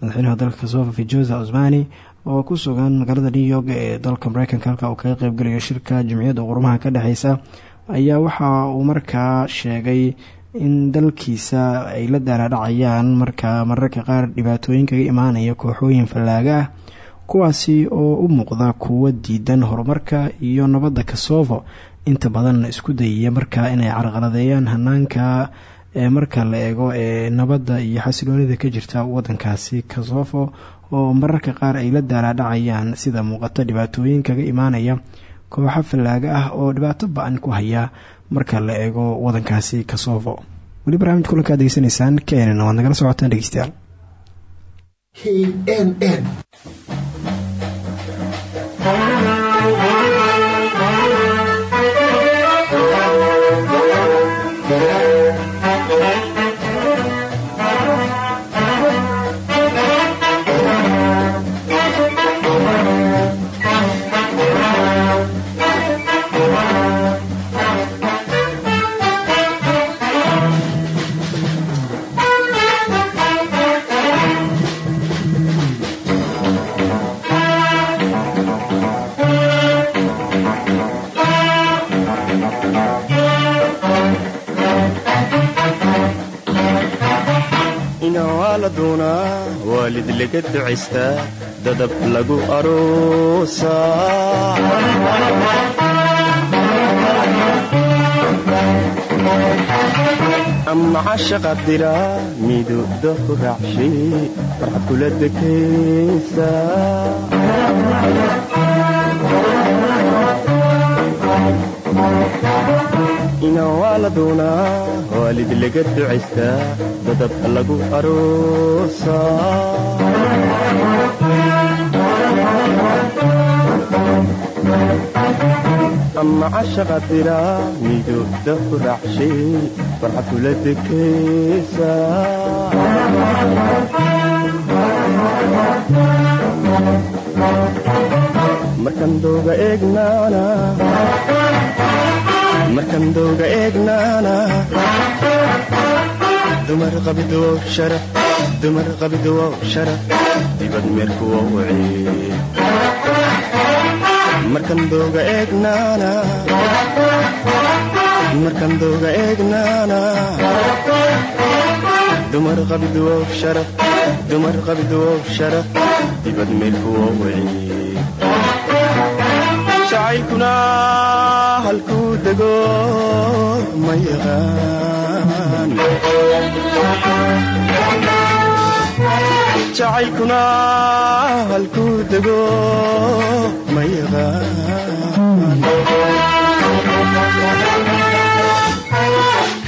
Madaxweynaha dalka kosovo fijoza osmani oo ku sugan magaalada new york ee dalka mareykanka halka uu kaga qeybgalayo shirka jimciyadda qurumaha ka dhexeysa ayaa waxa uu markaa sheegay in dalkiisa ay la daaraadhacayaan markaa mararka qaar dhibaatooyin kaga imaanaya kooxooyin fallaaga ah kuwaasi oo u muuqda kuwo diidan horumarka iyo nabadda kosovo. Inta badan isku dayaya markaa inay carqaladeeyaan hanaanka marka la eego ee nabadda iyo xasiloonida ka jirta wadankaasi kasofo oo mararka qaar ay la daalaadhacayaan sida muuqato dhibaatooyin kaga imaanaya kooxo fallaaga ah oo dhibaato ba'an ku haya marka la eego wadankaasi kasofo weli barnaamij kulankaad degeysanaysaan kenen waad nagala socotaan dhegeystayaal waalid laga ducaystaa dadab lagu aroosaa ama cashaqa diraa midooda ku raacshay farxad kula dekaysaa ina waa la doonaa waalid laga ducaystaa dadab lagu aroosaa. Ama cashaqa diraa midooda ku raacshay farxad kula dekaysaa markan dooga eegnaana markan dooga eegnaana dumar qabidow sharaf dumar qabidow sharaf dibad meerkuwa wacee markan dooga eegnaana markan dooga eegnaana dumar qabidow sharaf dumar qabidow sharaf dibad meerkuwa wacee jacaylkuna halkuu dego ma yaqaan jacaylkuna halkuu dego ma yaqaan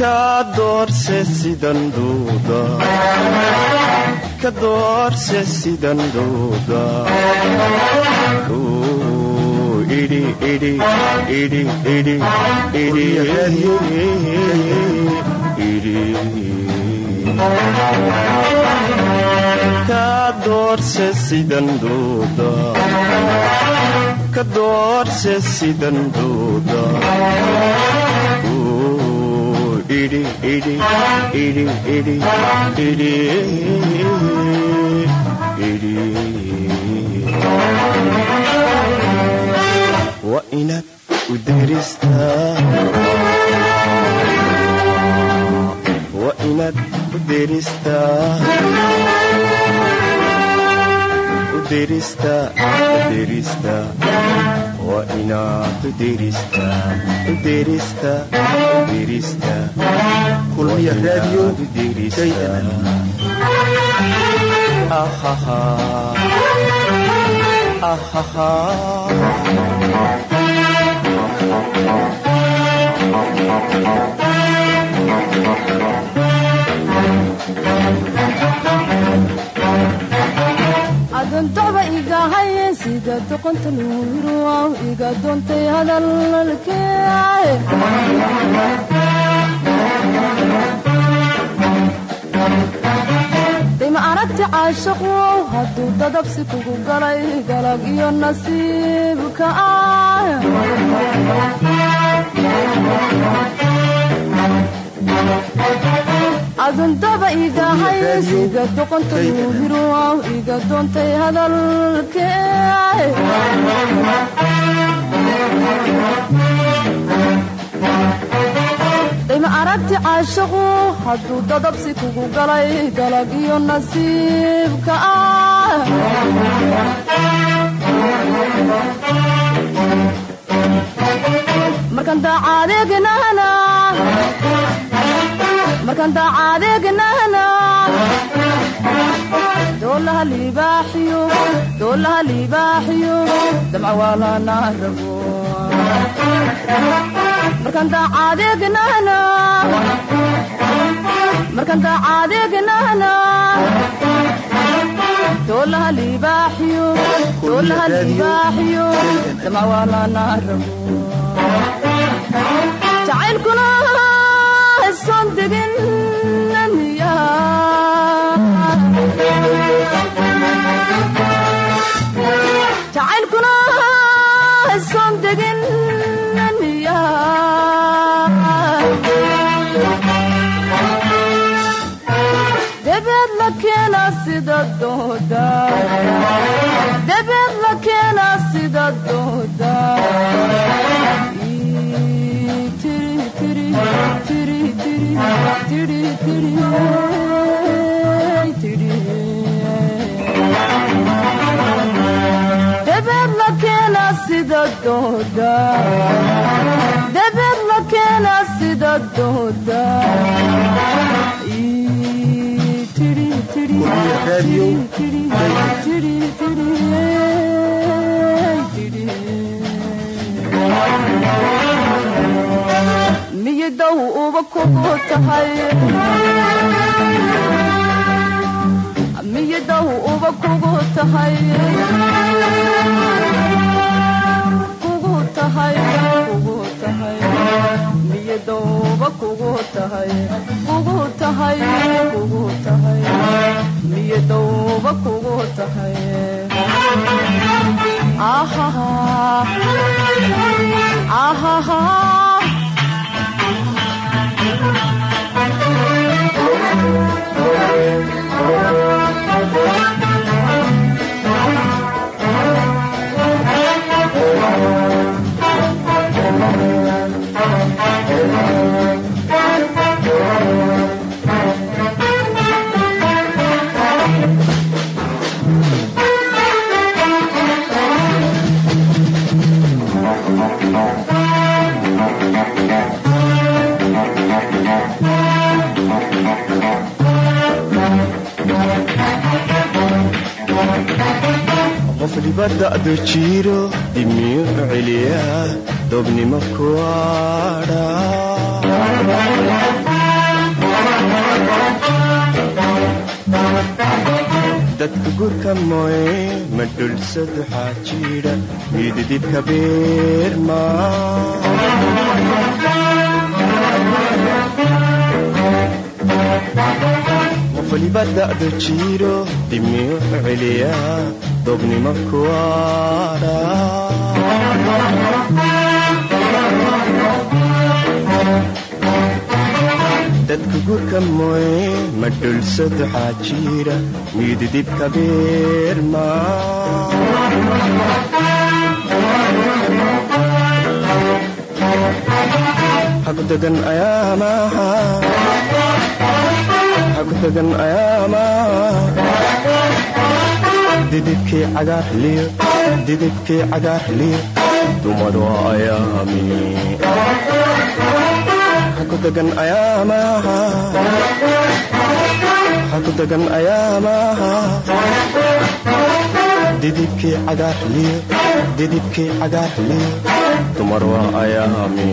ka doorse sidan duuda ka doorse sidan duuda ka doorse sidan idhi idhi idhi idhi idhi idhi waa inaad u deristaa adoontaba igahaye sida doqonta luuruwaw iga doontay hadalkee dayma aragti caashaqu hadduu dadabsi kugu galay galag iyo nasiibka ah aduntaba igahay sida doqonta luuhiruwaw iga doontay hadalkee dayma aragti caashaqu hadduu dadabsi kugu galay galag iyo nasiibka ah markan daacadeegnahna doolaha liibaaxiyo doolaha liibaaxiyo damca waa lanaa rabo markan daacadeegnahna doolaha liibaaxiyo doolaha liibaaxiyo damca waa lanaa rabo jacaylkuna son degin sida dooda debeed la keena sida dooda debeed la keena sida dooda dooda miyidow uba kugu tahay miyidow uba kugu tahay kugu tahay kugu tahay miyidowba kugu tahay kugu tahay kugu tahay miyidowba kugu tahay ahaha ahaha qof dhibada'du jiro dimiyu celiya dobnimo kuadha dadka gurka mooye ma dhulsad waxaa jidha mididibka beerma qof dhibada'du jiro dimiyu celiya dobnimo kuadha dadka gurka mooye ma. Dhulsad waxaa jira mididibka beerma hagdagan didibkii cagaar liyo didibkii cagaar liyo dumar waa ayaami haku degan ayaamaha didibkii cagaar liyo didibkii cagaar liyo dumar waa ayaami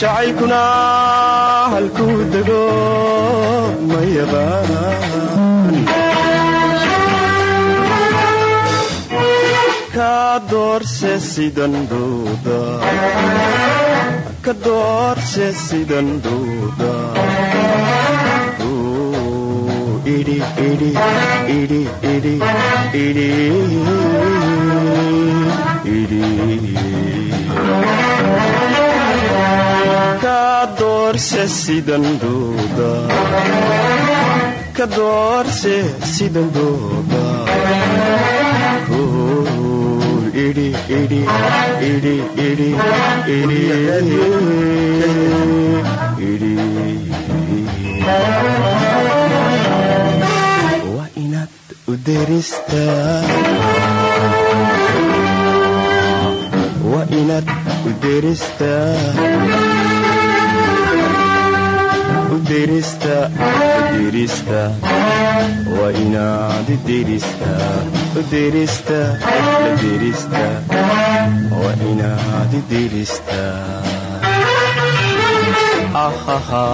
jacaylkuna halkuu dego ma yaqaan ka doorse sidan dhowda ka doorse inaad u deristaa waa waa inaad u deristaa u deristaa la deristaa waa inaad u deristaa ahaha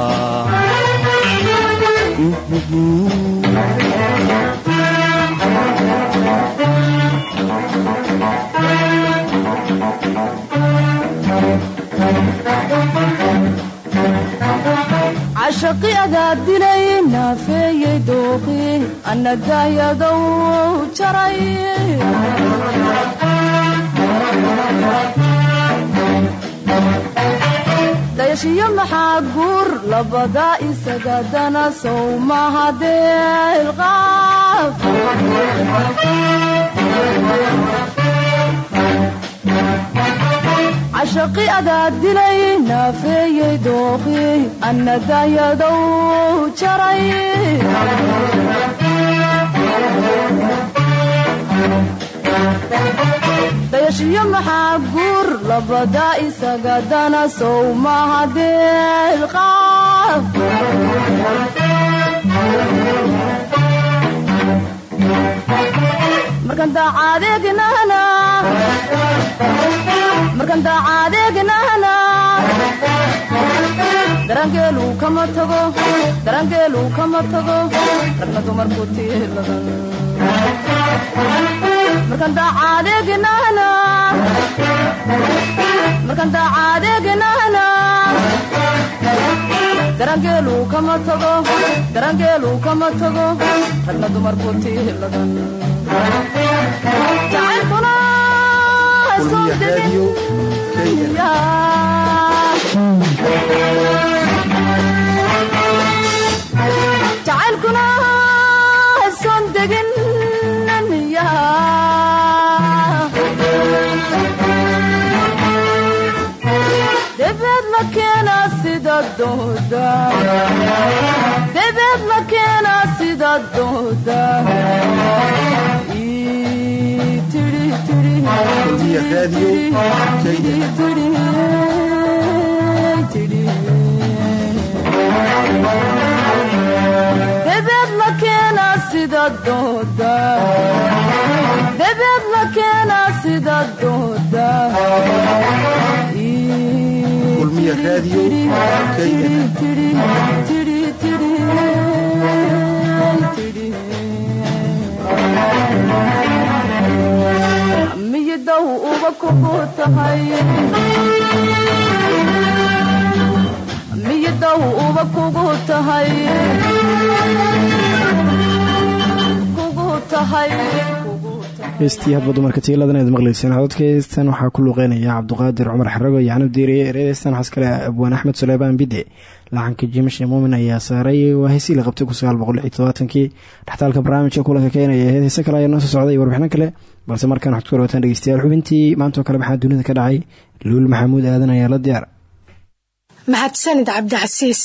cashaqi adaa dilay naafeeyey dooqii annagayadow jaray. Dayashiyo maxaa guur labadaa isaga dana sow mahadeelqaaf cashaqi adaa dilay naafeeyey dooqii annagayadow jaray dayashiyo maxaa guur labadaa isaga dana sow mahadeelqaaf markan daacadeegnahna markan daacadeegnahna darangeelu kama tago. Darangeelu kama tago. Ragna dumarku tiiladan markan daacadeegnahna markan daacadeegnahna darangeelu kama tago. Darangeelu kama tago. Ragna dumarku tiiladan jacaylkuna soo degin jacaylkuna son degin debeed la keena sida dooda debeed la keena sida dooda debeed la keena sida dooda kulmiya raadiyo kenya kugu tahay heestii hadba dumarka tiiladan aad maqlayseen cododkaheystan waxaa ku luuqeynaya cabduqaadir cumar xarago iyo canab diiriye ereedeystan waxaa iskale abwaan axmed suleymaan bide laxanka jimishe muumin ayaa saaray waa heesii la qabtay kun sagaal boqol iyo todobaatankii dhextaalka barnaamijka kulanka keenaya heese kale ayaa noo socday warbixino kale balse markaan waxad ku warwataan dhegeystayaal xubintii maantoo kale maxaa dunida ka dhacay? Luul maxamuud aadan ayaa la diyaar. Mahadsanid cabdicasiis?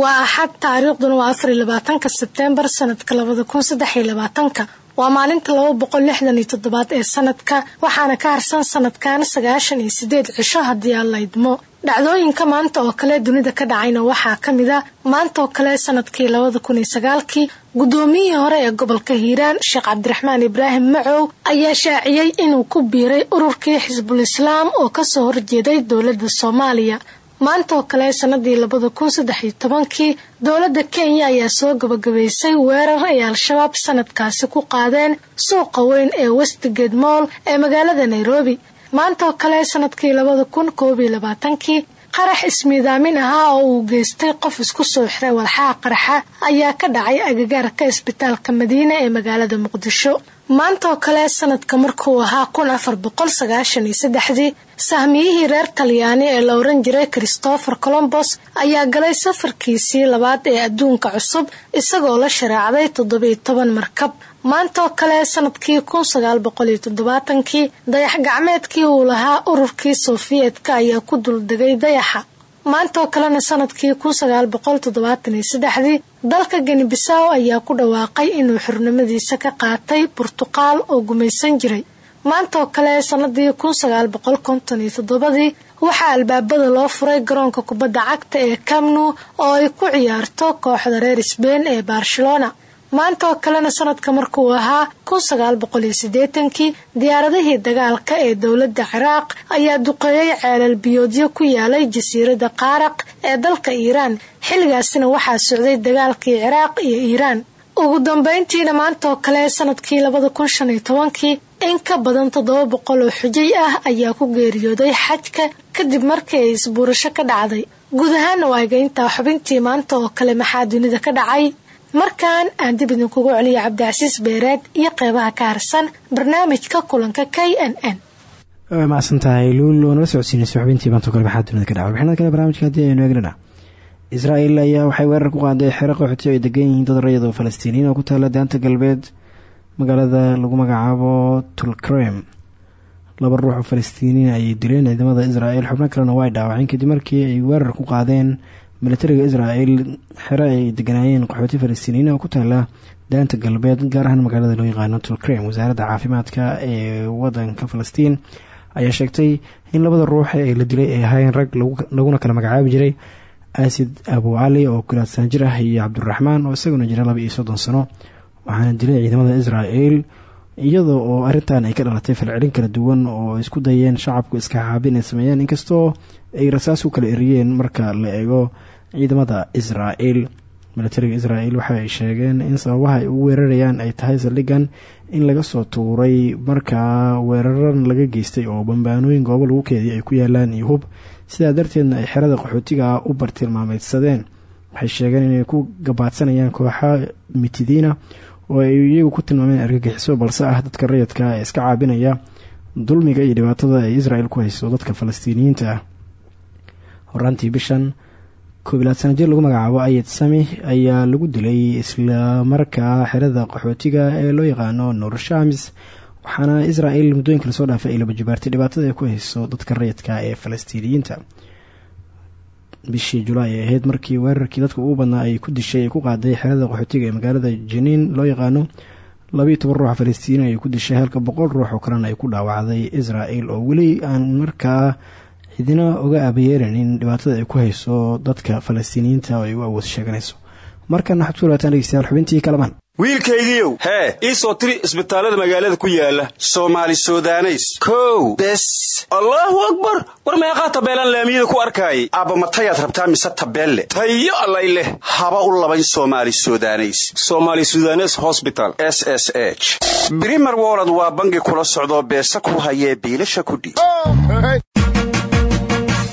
Waa axad taariikhduna waa afar iyo labaatanka sebteembar sanadka labada kun saddex iyo labaatanka. Waa maalinta laba boqol lixdan iyo toddobaad ee sanadka waxaana ka harsan sanadkan sagaashan iyo sideed cisho haddii aan la idmo dhacdooyinka maanta oo kale dunida ka dhacayna waxaa ka mid a maanta oo kale sannadkii labada kun iyo sagaalkii guddoomiyihii hore ee gobolka hiiraan sheekh cabdiraxmaan ibraahim macow ayaa shaaciyey inuu ku biiray ururkii xisbul islaam oo ka soo horjeeday dowladda soomaaliya. Maanta oo kale sanadii labada kun saddex iyo tobankii dowladda kenya ayaa soo gabagabaysay weerar ay al-shabaab sanadkaasi ku qaadeen suuqa weyn ee westgate moll ee magaalada nairobi maanta oo kale sannadkii labada kun koob labaatankii qarax ismiidaamin ahaa oo uu geystay qof isku soo xiray walxaha qaraxa ayaa ka dhacay agagaarka isbitaalka madiina ee magaalada muqdisho. Maanta oo kale sanadka markuu ahaa kun afar boqol sagaashan saddexdii sahmiyihii reer talyaani ee la oran jiray christopher colombos ayaa galay safarkiisii labaad ee adduunka cusub isagoo la shareecday toddobiyo toban markab maanta oo kale sannadkii kun sagaal dayax gacmeedkii uu lahaa ururkii sofiyeetka ayaa ku duldegay dayaxa. Maanta oo kalena sannadkii kun sagaal boqol toddobaatan iyo dalka genibisaw ayaa ku dhawaaqay inuu xurnimadiisa ka qaatay burtuqaal oo gumaysan jiray. Maanta oo kale sanadii kun sagaal boqol waxaa albaabada loo furay garoonka kubadda cagta ee camnu oo ay ku ciyaarto kooxda reer sbein ee barcelona maanta oo kalena sanadka markuu ahaa kun sagaal boqol iyo siddeetankii diyaaradihii dagaalka ee dowladda ciraaq ayaa duqeeyey ceelal biyoodyo ku yaalay jasiiradda qaaraq ee dalka iiraan. Xilligaasina waxaa socday dagaalkii ciraaq iyo iiraan. Ugu dambeyntiina maanta oo kale sannadkii labada kun shan iyo tobankii in ka badan toddoba boqol oo xujay ah ayaa ku geeriyooday xajka kadib markii ay isbuurasho ka dhacday. Guud ahaana waaga intaa xubintii maanta oo kale maxaa dunida ka dhacay markan aan dib idinkugu celiyo cabdicasiis beereed iyo qeybaha ka harsan barnaamijka kulanka k n n. Way macsan tahay luul oo nala socodsiinaysa xubintii dunida ka dhaca. Warbixinada kale barnaamijka haddii aynu eegnana. Israa'iil ayaa waxay weerar ku qaaday xero qaxooti ay degan yihiin dad rayad oo falastiiniyiin oo ku taala daanta galbeed magaalada lagu magacaabo tulkrem laba ruux oo falastiiniyiin ayay dileen ciidamada israa'iil xubno kalena way dhaawaceen kadib markii ay weerar ku qaadeen militariga israa'iil xero ay deganaayeen qaxooti falastiiniyiin oo ku taala daanta galbeed gaar ahaan magaalada loo yaqaano tulkrem wasaaradda caafimaadka ee wadanka falastiin ayaa sheegtay in labada ruux ee la dilay ay ahaayeen rag laguna kala magacaabi jiray asid abu cali oo kulaadsan jir ah iyo cabdiraxmaan oo isaguna jira laba iyo soddon sano waxaana dilay ciidamada israa'iil iyadoo oo arrintan ay ka dhalatay falcelin kala duwan oo isku dayeen shacabku iska xaabin ay sameeyeen inkastoo ay rasaas u kala eriyeen marka la eego ciidamada israa'iil. Militariga israa'iil waxa ay sheegeen in sababaha ay u weerarayaan ay tahay saldhigan in laga soo tuuray markaa weeraran laga geystay oo bambaanooyin goobo lagu keediya ay ku yaalaan iyo hub. Sidaa darteedna ay xerada qaxootiga u bartilmaameydsadeen waxay sheegeen inay ku gabaadsanayaan kooxa mitidiina oo iyagu ku tilmaameen argagixiso balse ah dadka rayadka ee iska caabinaya dulmiga iyo dhibaatada ay israel ku hayso dadka falastiiniyiinta. Ah horaantii bishan koobilaad sana jir lagu magacaabo ayad sami ayaa lagu dilay islamarkaa xerada qaxootiga ee loo yaqaano nuur shamis waxaana israel muddooyinka la soo dhaafay ay laba jibaartay dhibaatada ay ku hayso dadka rayidka ee falastiiniyiinta bishii julaay ay ahayd markii weerarkii dadka ugu badnaa ay ku dishay ay ku qaaday xerada qaxootiga ee magaalada jiniin loo yaqaano labayo toban ruuxa falastiini ay ku dishay. Halka boqol ruux oo kalena ay ku dhaawacday israel oo weli aan markaa cidina oga aabayeelanin dhibaatada ay ku hayso dadka falastiiniyiinta oo ay u awood sheeganayso. Markana waxaad ku dhegeystayaal xubintii kalamaan wiilkaygiiow hee ii soo tiri isbitaallada magaalada ku yaalla soomaali sudaneys. Kow. Bes. Allaahu akbar. War meeqaa tabeelaan laamiyada ku arkaayay aabba matayaad rabtaa mise tabeelle? Tayo allay leh. Haba u labayn soomaali sudaneys. Somaali sudanes hosbital s s h. Brimer wolod waa bangi kula socdoo beesa ku hayee biilasha kudhiib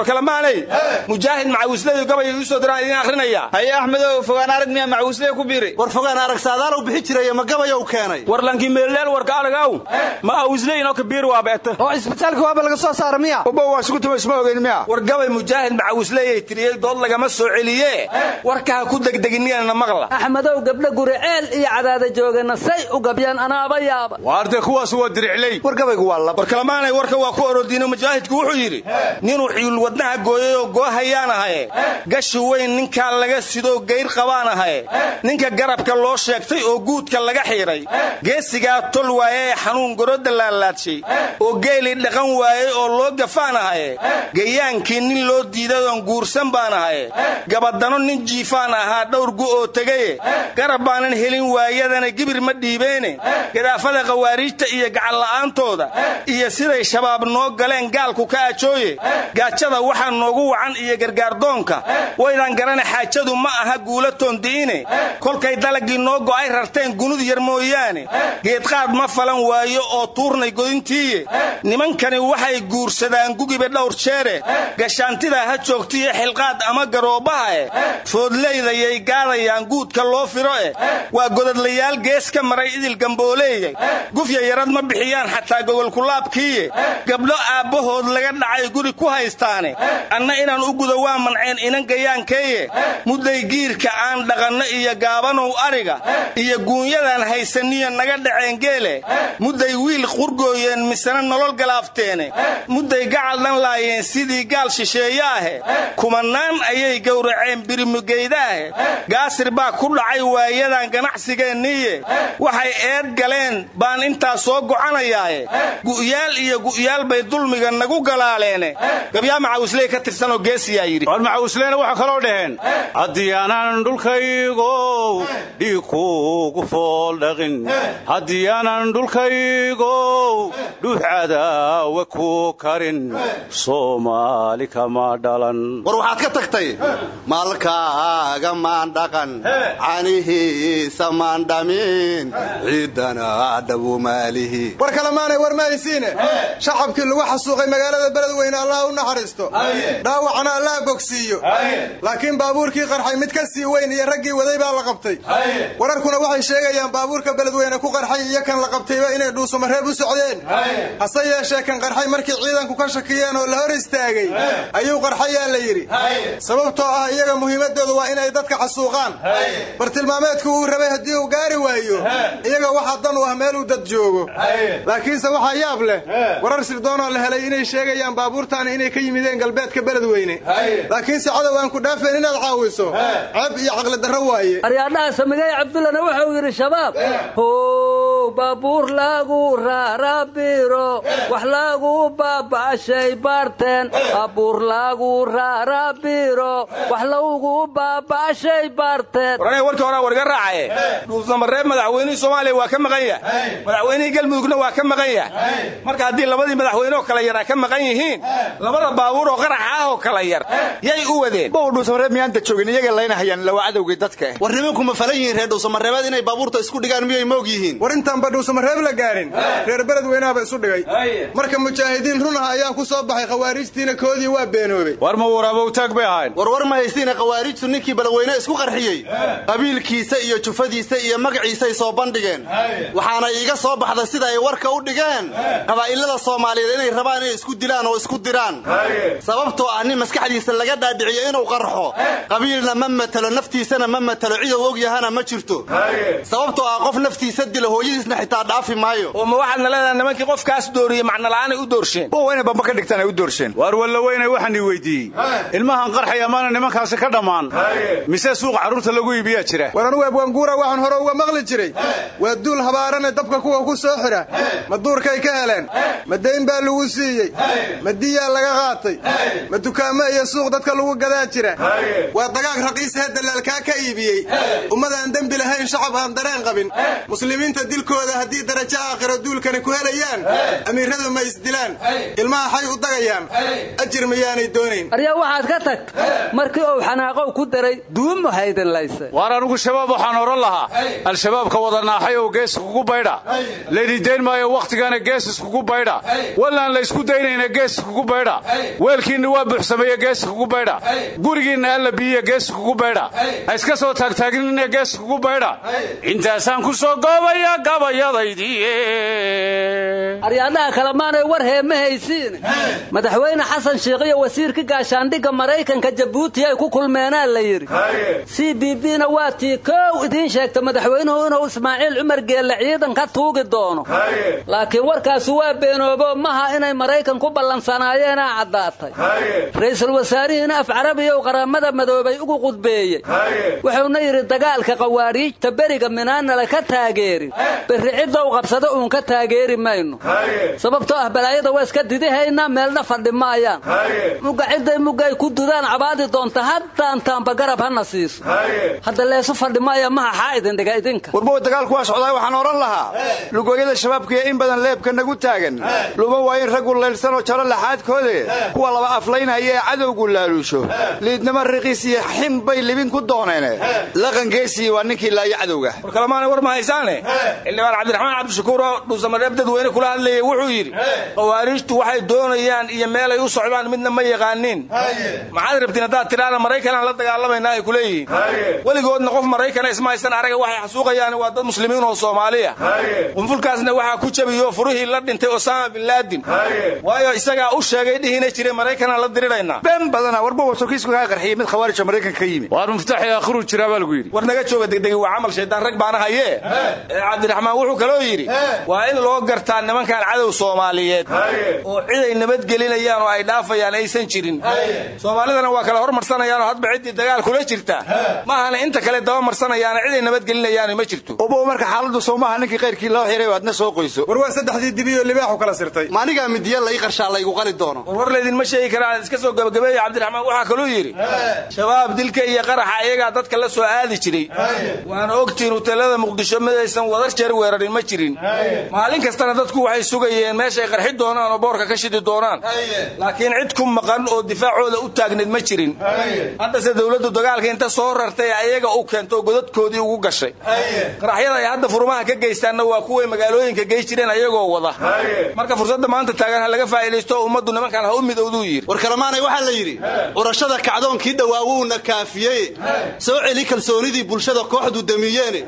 warkalamaanay mujaahid macawisladu gabayga ii soo diraan idiin akhrinaya. Haye axmedow fogaan arag miyaa macawisley ku biiri. War fogaan arag saadaalow bixi jiraya ma gabayow keenay? War lankimeelleel warka aragaw ma awisleynoo kabiir waa beeta oo isbitaalka waaba laga soo saara miya? Uba waa isku tuma isma ogeyn miya? War gabay mujaahid macawisleyay tiriyey dood lagama soo celiye. Warka ha ku degdeginiyana maqla. Axmedow gabdho guriceel iyo cadaada joogana say u gabyaan anaaba yaaba. Waarde kuwaas waa diricley war gabaygu waa lab. War kalamaanay warka waa ku orodiino mujaahidku wuxuu yidhi ninuu wadnaha gooyay oo goohayaan ahaye gashi weyn ninkaa laga sidoo gayr qabaan ahaye ninka garabka loo sheegtay oo guudka laga xiidhay geesigaa tol waaye xanuun gorodda laalaadshay oo geelii dhaqan waayey oo loo gafaan ahaye gayaankii nin loo diiday oon guursan baan ahaye gabadano nin jiifaan ahaa dhowr gu oo tegaye garab baanan helin waayadana gibir ma dhiibeene. Gadaafada khawaariijta iyo gacalla'aantooda iyo siday shabaab noo galeen gaalku ka ajooye. Gaajada waxaa noogu wacan iyo gargaardoonka waydaan garana xaajadu ma aha guula toondi'ine. Kolkay dalagii noo go'ay rarteen gunud yar mooyaane. Geedqaad ma falan waayo oo tuurnay godintiiye nimankani waxay guursadaan gugiba dhowr jeere. Gashaantidaa ha joogtiyo xilqaad ama garoobbahae foodleydayay gaadayaan guudka loo firo eh. Waa godadlayaal gees ka maray idil gambooleeye gufya yarad ma bixiyaan xataa gogolkulaabkiiye gabdho aabbahood laga dhacay guri ku haystaane anna inaan u gudo waa manceen inan gayaankeeye mudday giirka aan dhaqanno iyo gaabanow ariga iyo guunyadaan haysaniyo naga dhaceen geele. Mudday wiil qurgooyeen misena nolol galaafteene. Mudday gacal dhan laayeen sidii gaal shisheeye ahe kumanaan ayay gowraceen birimugeydahe gaasir baa ku dhacay waayadan ganacsigeenniiye waxay eed galeen baan intaa soo gocanayaaye gu'yaal iyo gu'yaal bay dulmiga nagu galaaleene macawisley ka tirsanoo geesiyaa yidhi. War macawisleyna waxaa kaloo dhaheen. Haddii aanan dhulkaygow dhiig kuugu fooldhaqin haddii aanan dhulkaygow dhuux cadaawe kuu karin. Soomaali kama dhalan. War waxaad ka tagtay maalkaaga maan dhaqan. Canihiisa maan dhamin. Ciidana dhabu maalihi. War kalemaanay war mahaysiine shacabkii lagu xasuuqay magaalada beledweyne allah u naxariisto dhaawacna allah bogsiiyo. Laakiin baabuurkii qarxay mid ka sii weyn iyo raggii waday baa la qabtay. Wararkuna waxay sheegayaan baabuurka beledweyne ku qarxay iyo kan la qabtayba inay dhuusamareeb u socdeen. Hase yeeshee kan qarxay markii ciidanku ka shakiyeen oo la hor istaagay ayuu qarxayaa la yidhi. Sababtoo ah iyaga muhiimadoodu waa inay dadka xasuuqaan. Bartilmaameedku uu rabay haddii uu gaari waayo iyaga waxaa dan u ah meeluu dad joogo. Laakiinse waxaa yaab leh warar sirdoonoo la helay inay sheegayaan baabuurtaani inay ka yimideen galbeedka beledweyne laakiinse cadow aan ku dhaafeen inaad caawiso. Ceeb iyo caqlidarro waaye. Aryaadhaha samigay cabdullana wuxuu yidhi shabaab. How baabuur lagu raarabiro. Wax lagu baaba'shay baarteen. Baabuur lagu raarabiro. Wax lagu baaba'shay baarteen. Waraniga warkii horaa warga raacaye dhuusamareeb madaxweynihii soomaaliya waa ka maqan yahay. Madaxweynihii galmudugna waa ka maqan yahay. Marka haddii labadii madaxweyne oo kala yar ay ka maqan yihiin labada baabuur oo qaraxa ah oo kala yar. Yay u wadeen. Bow dhuusamareeb miyaanta joogin? Iyaga layna hayaan lawa cadowgii dadka. War nimanku ma falan yihiin reer dhuusamareebeed inay baabuurta isku dhigaan miyay moog yihiin? War intaanba dhuusamareeb la gaarin. Reer beledweynaaba isu dhigay. Marka mujaahidiin runaha ayaa ku soo baxay khawaariijtiina koodii waa beenoobay war ma waraabowtaag bay ahayn. War war ma haystiina khawaariijtu ninkii beledweyne isku qarxiyey. Qabiilkiisa iyo jufadiisa iyo magaciisay soo bandhigeen. Waxaana iiga soo baxda sida ay warka u dhigeen. Qabaa'ilada soomaaliyeed inay rabaan inay isku dilaan oo isku diraan sababtoo ah nin maskaxdiisa laga dhaadhiciyo inuu qarxo. Qabiilna ma matalo naftiisana ma matalo cidou og yahana ma jirto. Sababtoo ah qof naftiisa dila hooyadiisna xitaa dhaafi maayo. Oo ma waxaadna leedahay nimankii qofkaas dooriye macnola'aanay u doorsheen inay bamba ka dhigtaan ay u doorsheen waar walla weynay waxaan ii weydiiyey. Ilmahan qarxaya maana nimankaasi ka dhammaan. Mise suuqa carruurta lagu iibiyaa jira? War anugu abwaanguura waxaan hore uga maqli jiray. Waa duul habaarane dabka kuwa ku soo xidha. Ma duurkay ka heleen? Ma dayn baa lagu siiyey? Ma diyaa laga qaatay ma dukaamo iyo suuq dadka lagu gadaa jira. Waa dagaag raqiisahe dalaalkaa ka iibiyey. Ummadaan dembi lahayn shacab aan dareen qabin. Muslimiinta dilkooda haddii darajo aakhiro duulkani ku helayaan amiiradu ma isdilaan. Ilmaha xay u dagayaan. Ajir miyaanay doonayn. Aryaa waxaad ka tag. Markii uu xanaaqow ku daray duuma haydinlayse waar anugu shabaab waxaan oran lahaa. Al-shabaabka wada naaxay oo gees iskugu baydha laydidayn maayo wakhtigana gees iskugu baydha wallaan la ysku daynayna gees iskugu baydha weelkiinna waa buuxsameeye gees iskugu baydha. Gurigiinna alla biyiya gees iskugu baydha. Ha iska soo taagtaaginina gees iskugu baydha. Intaasaan ku soo goobaya gabayadaydii aryaadhaha kalemaanay war heema haysiin. Madaxweyne xasan sheikh iyo wasiirka gaashaandhigga maraykanka jabuuti ay ku kulmeenaa la yidhi. C b b na waa tii kow idiin sheegta madaxweynuhu inuu ismaaciil cumar geelle ciidan ka tuugi doono. Laakiin warkaasu waa beenoobo maha inay maraykan ku ballansanaayeenaa caddaatay ra'iisul wasaarihiina af carabiyow qaramada madoobay ugu qudbeeyey. Wuxuuna yidhi dagaalka qawaariijta beriga minaanala ka taageerin berri ciddow qabsada uun ka taageeri mayno. Sababtoo ah balaayada waa iska didihaynaa meelna fadhi maayaan mugga cidday muggay ku dudaan cabaadi doonta haddaan taambagarab hana siiso. Hadda leesu fadhi maaya maha xaa idindhiga idinka. Warbow dagaalku waa socdaa waxaan odhan lahaa. Lugooyada shabaabkaiyo in badan leebka nagu taagan. Luma waa in raggu laylsanoo jaro laxaadkoode kuwa laba aflaynaya ee cadowgu laaluusho. Liidnimo riqiis iyo bay libin ku dooneene laqangeesii waa ninkii laayo cadowga. Warkalamaana war ma haysaane. Xildhibaan cabdiraxmaan cabdishakuur oo dhuusamareeb dadweyne kula hadlayay wuxuu yidhi khawaariijtu waxay doonayaan iyo meelay u socdaan midna ma yaqaaniin. Maxaad rabtiin haddaad tidhaana maraykanaan la dagaalamaynaa ay ku leeyihiin? Weligoodna qof maraykana isma haysan araga waxay xasuuqayaan waa dad muslimiin oo soomaaliya. Qunfulkaasna waxaa ku jabiyo furihii la dhintay osama bin laadin waayo isagaa u sheegay dhihina jiray maraykanaan la diriraynaa been badana warba wasokiisku kaa qarxiyey mid khawaarija maraykanka ka yimi. Waar muftaxi akhiruu jiraa baa lagu yidhi. War naga jooga degdegi waa camal shaydaan rag baana haye cabdiraxmaan wuxuu kaloo yidhi waa in loo gartaa nimankan cadow soomaaliyeed. Oo ciday nabadgelinayaan oo ay dhaafayaan aysan jirin. Soomaalidana waa kala hormarsanayaanoo hadba ciddii dagaal kula jirta. Maahana inta kale daba marsanayaana ciday nabadgelinayaan ma jirto. Obow marka xaaladdu soomaha ninkii kayrkii loo xiray oo aadna soo qoyso. War waa saddexdii dibiyo libaaxu kala sirtay. Maanigaa midiya lai qarshaa laygu qali doono laydinma sheegi karaa iska soo gabagabeeya cabdiraxmaan. Waxaa kaluu yidhi shabaab dilka iyo qaraxa iyagaa dadka la soo aadi jiray. Waana ogtiin huteelada muqdisho midaysan wadar jeer weerarin ma jirin. Maalin kastana dadku waxay sugayeen meeshay qarxi doonaan oo boorka ka shidi doonaan. Laakiin cid ku maqan oo difaacooda u taagneed ma jirin. Haddase dowladdu dagaalka inta soo rartay ayaga u keento godadkoodii ugu gashay. Qaraxyada ay hadda furmaha ka geystaanna waa kuway magaalooyinka gey ayagoo wada. Marka fursadda maanta taagan laga faa'iidaysto ummaddu nimankan ha u midowduu yidhi. War kalemaanay waxaa la yidhi curashada kacdoonkii dhowaa wuuna kaafiyey. Soo celi kalsoonidii bulshada kooxdu damiyeene.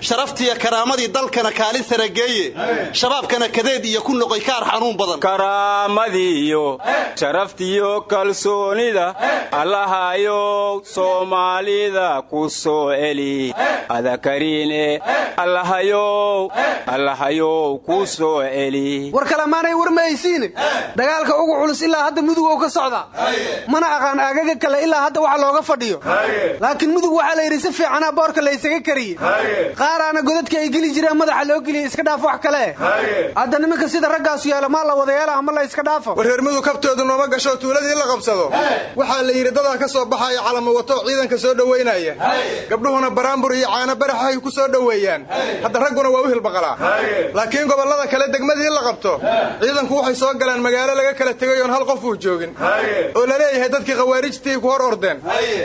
Sharaftiiyo karaamadii dalkana kaalin sarageeye. Shabaabkana kadeed iyo ku noqoy kaar xanuun badan. Karaamadiiyo sharaftiyo kalsoonida allahayow soomaalida ku soo celi. Adakariine allahayow allahayow ku soo celi. War haysiine dagaalka ugu culus ilaa hadda mudugow ka socda mana aqaan aagaga kale ilaa hadda waxa looga fadhiyo. Laakiin mudug waxaa la yidhi si fiicana boorka la ysaga kariye. Qaaraana godadka ay geli jireen madaxa loo geliya iska dhaaf wax kale. Hadda nimanka sida raggaasu yaalla maa la wada yeela ama la iska dhaafo? War reer mudug kabtoodu nooma gasho tuuladii la qabsado. Waxaa la yidhi dadaa ka soo baxaya calamo wato ciidanka soo dhowaynaya gabdhuhuna baraambur iyo caano baraxay ku soo dhoweeyaan hadda ragguna waa u hilbaqalaa. Laakiin gobollada kale degmadii la qabto ciidanku waxay soo galaan magaalo laga kala tegay oon hal qof uu joogin oo la leeyahay dadkii khawaarijtii ku hor ordeen.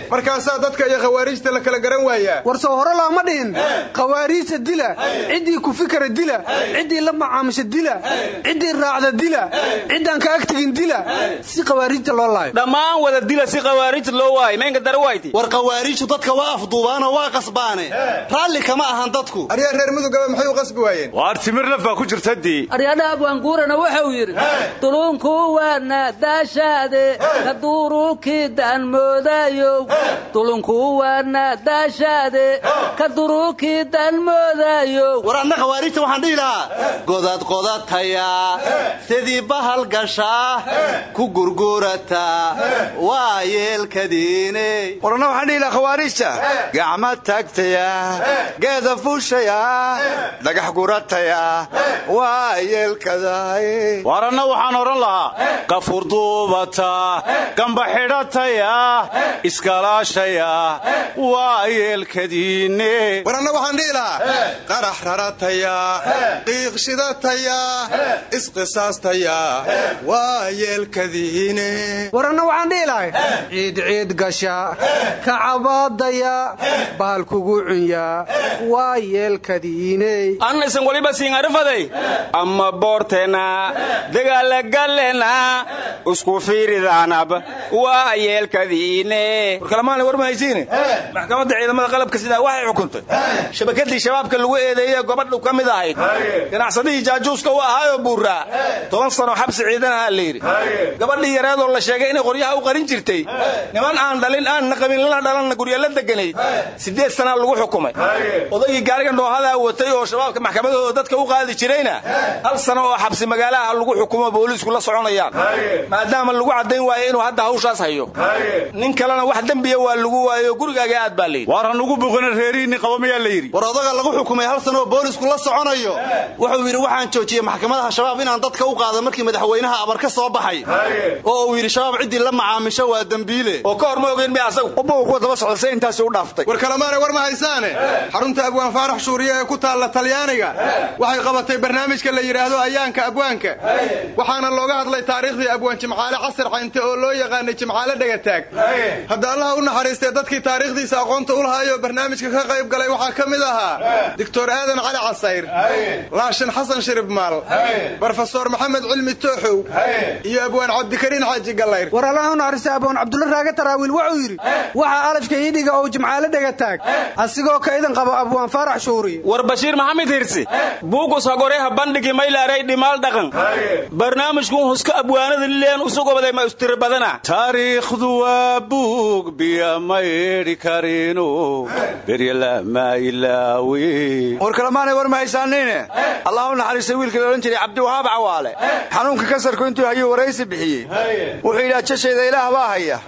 Markaasaa dadka iyo khawaarijta la kala garan waayaa. War soo hore looma dhihin. Khawaariijta dila. Ciddii ku fikara dila. Ciddii la macaamusha dila. Ciddii raacda dila. Ciddaan ka agtegin dila. Si khawaarijta loo laayo. Dhammaan wada dila si khawaarijta loo waayo. Meenka darawayti war khawaariijtu dadka waa afduubaanoo waa qasbaane. Raalli kama ahan dadku. Aryaa reer mudugaba maxay u qasbi waayeen? Waar timir laf baa ku jirta dii aryadhaha abwaanguurana wuxuu yidhi dulunku waana daashaade ka duruukii daan moodayow dulunku waana daashaade ka duruukii daan moodayow war anna khawaarijta waxaan dhihi lahaa. Godad qodataya sidii bahal gashaa ku gurgurataa waa yeelkadiine warana waxaan dhihi lahaa khawaarijta. Gacma taagtaya geeda fuushaya dhagax gurataya waa yeelkadaay waaranna waxaan odhan lahaa duubata gamba xidhataya iskalaashaya waa yeelkadiinne war anna waxaan dhihi lahaa qarax rarata isqaatayaa qiiq shidatayaa isqisaastayaa waa yeelkadiine waranna waxaan dhihi lahay ciid ciid gasha kacabaadaya bahal kugu cunyaa waa yeelkadiiney anna isan waliba siin arifaday ama boorteena dagaalagallena isku fiiridaanab waa yeelkadiine. Warkalamaanle war mahaysiine maxkamadda ciidamada qalabka sidaa waxay xukuntay. Shabakadii shabaabka lagu eedeeyey gobadhu ka mid ahayd. Ganacsadihii jaajuuska u ahaayoo buuraa toban sano xabsi ciidan ahaa la yidhi gabadhii yareedoo la sheegay inay qoryaha u qarin jirtay. Niman aan dhalin aanna qabin lana dhalanna guryala deganayd siddeed sanaa lagu xukumay. Odaygii gaariga noohadaa watay oo shabaabka maxkamadahooda dadka u qaadi jirayna hal sano oo xabsi magaalaha lagu xukumo booliisku la soconayaan maadaama lagu caddayn waayo inuu hadda hawshaas hayo. Nin kalena wax dembiya waa lagu waayo gurigaaga aad baa layidhi waar hanugu buuqina reerihiinni qaba mayaa la yidhi. War odaga lagu xukumay hal sano oo boolisku la soconayo. Wuxuu yidhi waxaan joojiyey maxkamadaha shabaab inaan dadka u qaado markii madaxweynaha abar ka soo baxay. Oo uu yidhi shabaab ciddii la macaamisho waa dembiile. Oo ka hor ma ogeyn asagu? Ubuu kuwa daba socda se intaasi u dhaaftay. War kalamaane war ma haysaane? Xarunta abwaan faarax shuuriye ee ku taalla talyaaniga. Waxay qabatay barnaamijka la yidhaahdo ayaanka abwaanka. Waxaana looga hadlay taariikhdii abwaan jimcaale casir caynte oo loo yaqaanay jimcaale dhegataag hadda allaha u naxariistee dadkii taariikhdiisa aqoonta u lahaayoo barnaamijka ka qayb galay waxaa ka mid ahaa doctor aadan cali casayr laashin xasan shiribmaal brofesor maxamed cilmi tooxow iyo abwaan cabdikariin xaaji gallayr war allaha u naxariista abwaan cabdulla raage taraawiil wuxuu yidhi waxaa alafka iidhiga ou jimcaale dhegataag asigoo ka idan qabo abwaan faarax shuuriye war bashiir maxamed hirsi buugus hagoreha bandhigi maylaaray dhimaal dhaqan. Barnaamijkun huska abwaanada lileen ma taariikhdu waa buug biya maydhi karinu beryalamailaawi war kalamaanay war mahaysaaniine allah u naxariistay wiilkii la odhan jiray cabdiwahaab cawaale. Xanuunka kasarku intuu hayuu waraysi bixiyey. Wuxuu yidhi ajashayda ilaah baa haya.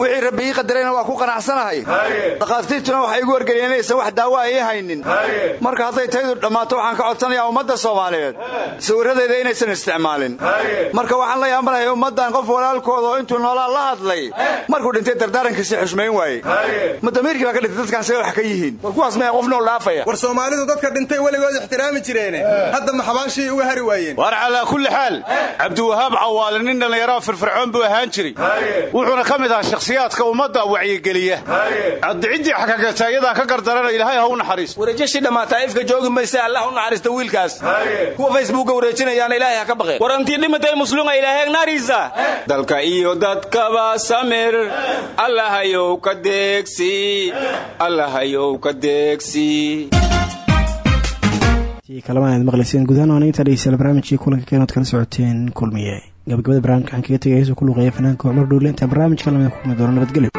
Wixii rabbi ii qadarayna waa ku qanacsanahay. Dhakhaatiirtuna waxay igu wargeliyeen inaysan wax daawa ii haynin. Marka hadday taydu dhammaato waxaan ka codsanayaa ummadda soomaaliyeed. Sawirradeeda inaysan isticmaalin. Marka waxaan la yaabanahay ummaddan qof walaalkooda oo intuu noolaa la hadlay markuu dhintay dardaarankiisii xushmayn waaye ma damiirkii baa ka dhintay dadkaan say wax ka yihiin? War kuwaas maya qof nool dhaafaya? War soomaalidu dadka dhintay weligood ixtiraami jireene. Hadda maxabaashii uga hari waayeen. Waar calaa kulli xaal cabdiwahaab cawaale nin dhallinyaraha firfircoon buu ahaan jiray. Wuxuuna ka mid ahaa shakhsiyaadka ummadda wacyigeliya. Cadiciddii xakagatayadaa ka gardarana ilaahay ha u naxariisto. Wareejashii dhammaataa ifka joogi mayse allah u naxariista wiilkaas. Kuwa facebookga wareejinayaana ilaahay ha ka baqeen. War antii dhimatay musluga ilaaheeg naariisa dalka iyo dadkaba samir allahayow ka deegsi allahayow ka deegsi kalama aad maqlayseen gudahaan waana intaa dhegeystayaal barnaamijkii kulanka keenood kala socoteen kulmiye. Gabagabada barnaamijka waxaan kaga tegay heesuu ku luuqeeya fanaanka cumar dhuule intaan barnaamijka lamida ku kulmi doono nabadgelyo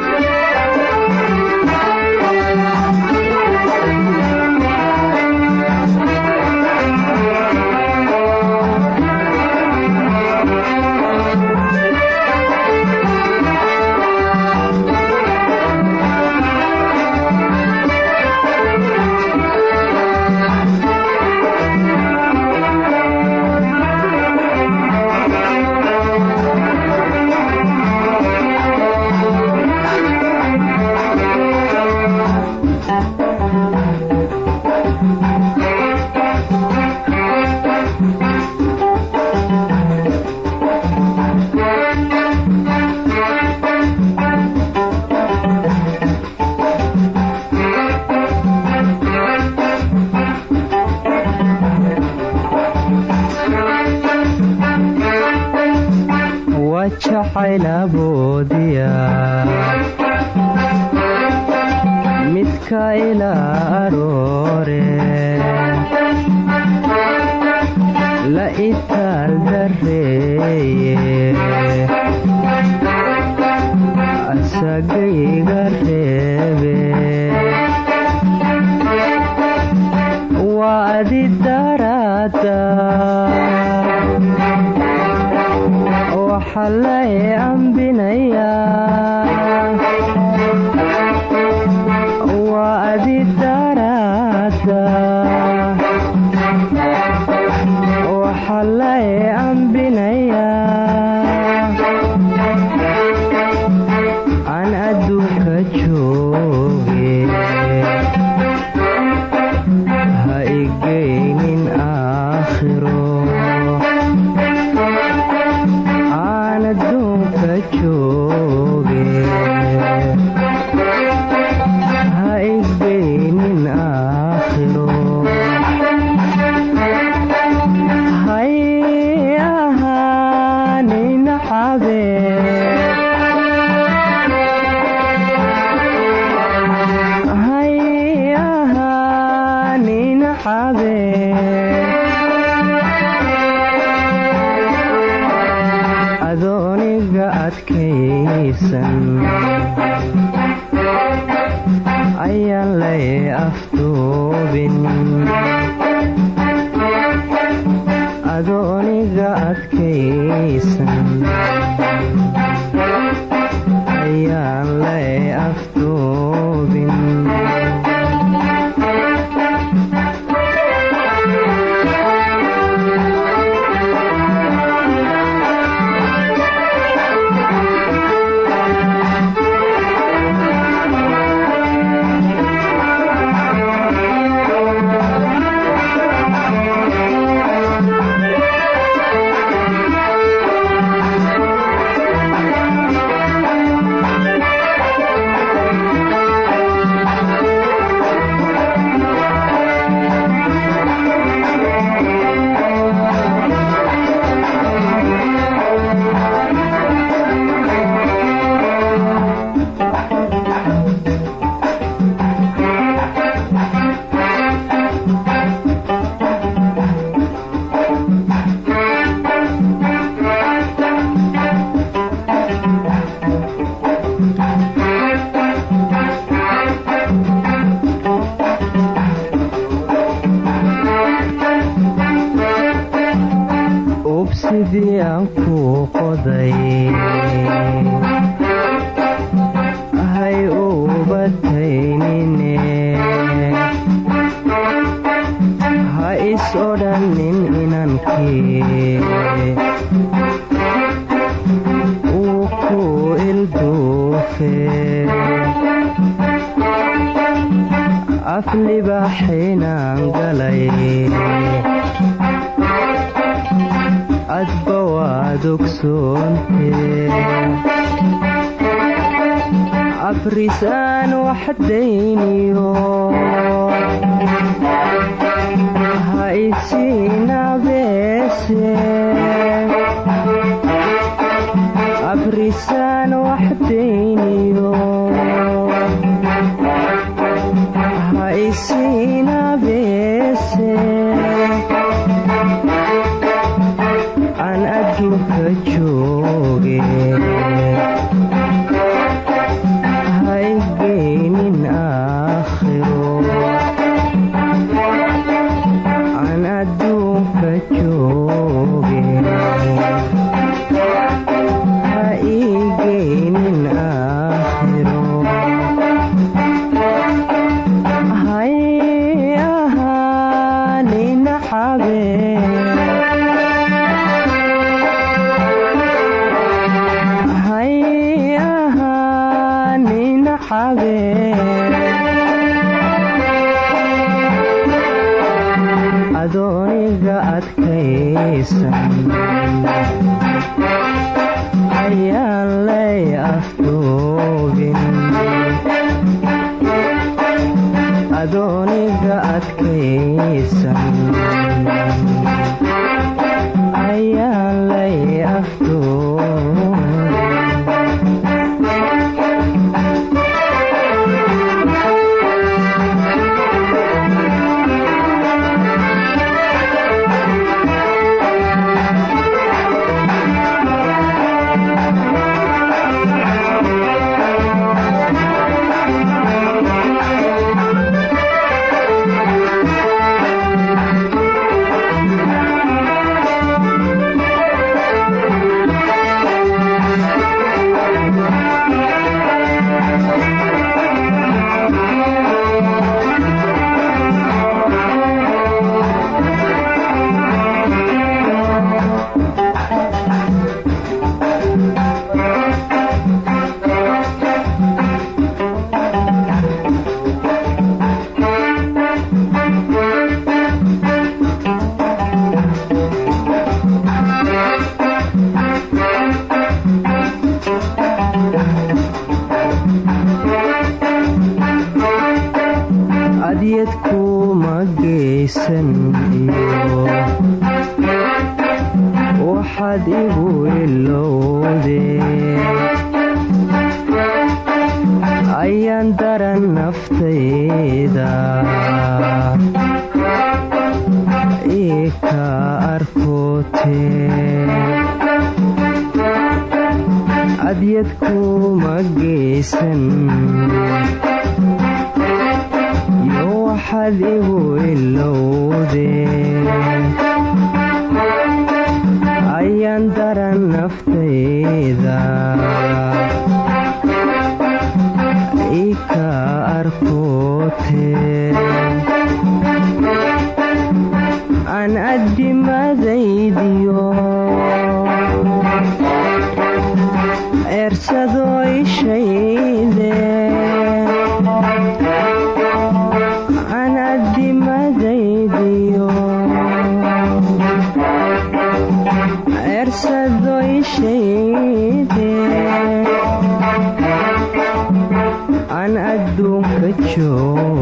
adkaysan aan waxaad igu ilowde ayaan daran naftayda ii ka arkoote adyad kuma geysan yo waxaad igu ayaan daran naftayda. Ii ka arkoote aan addimadaydiyo eersadoo ishayde adduunka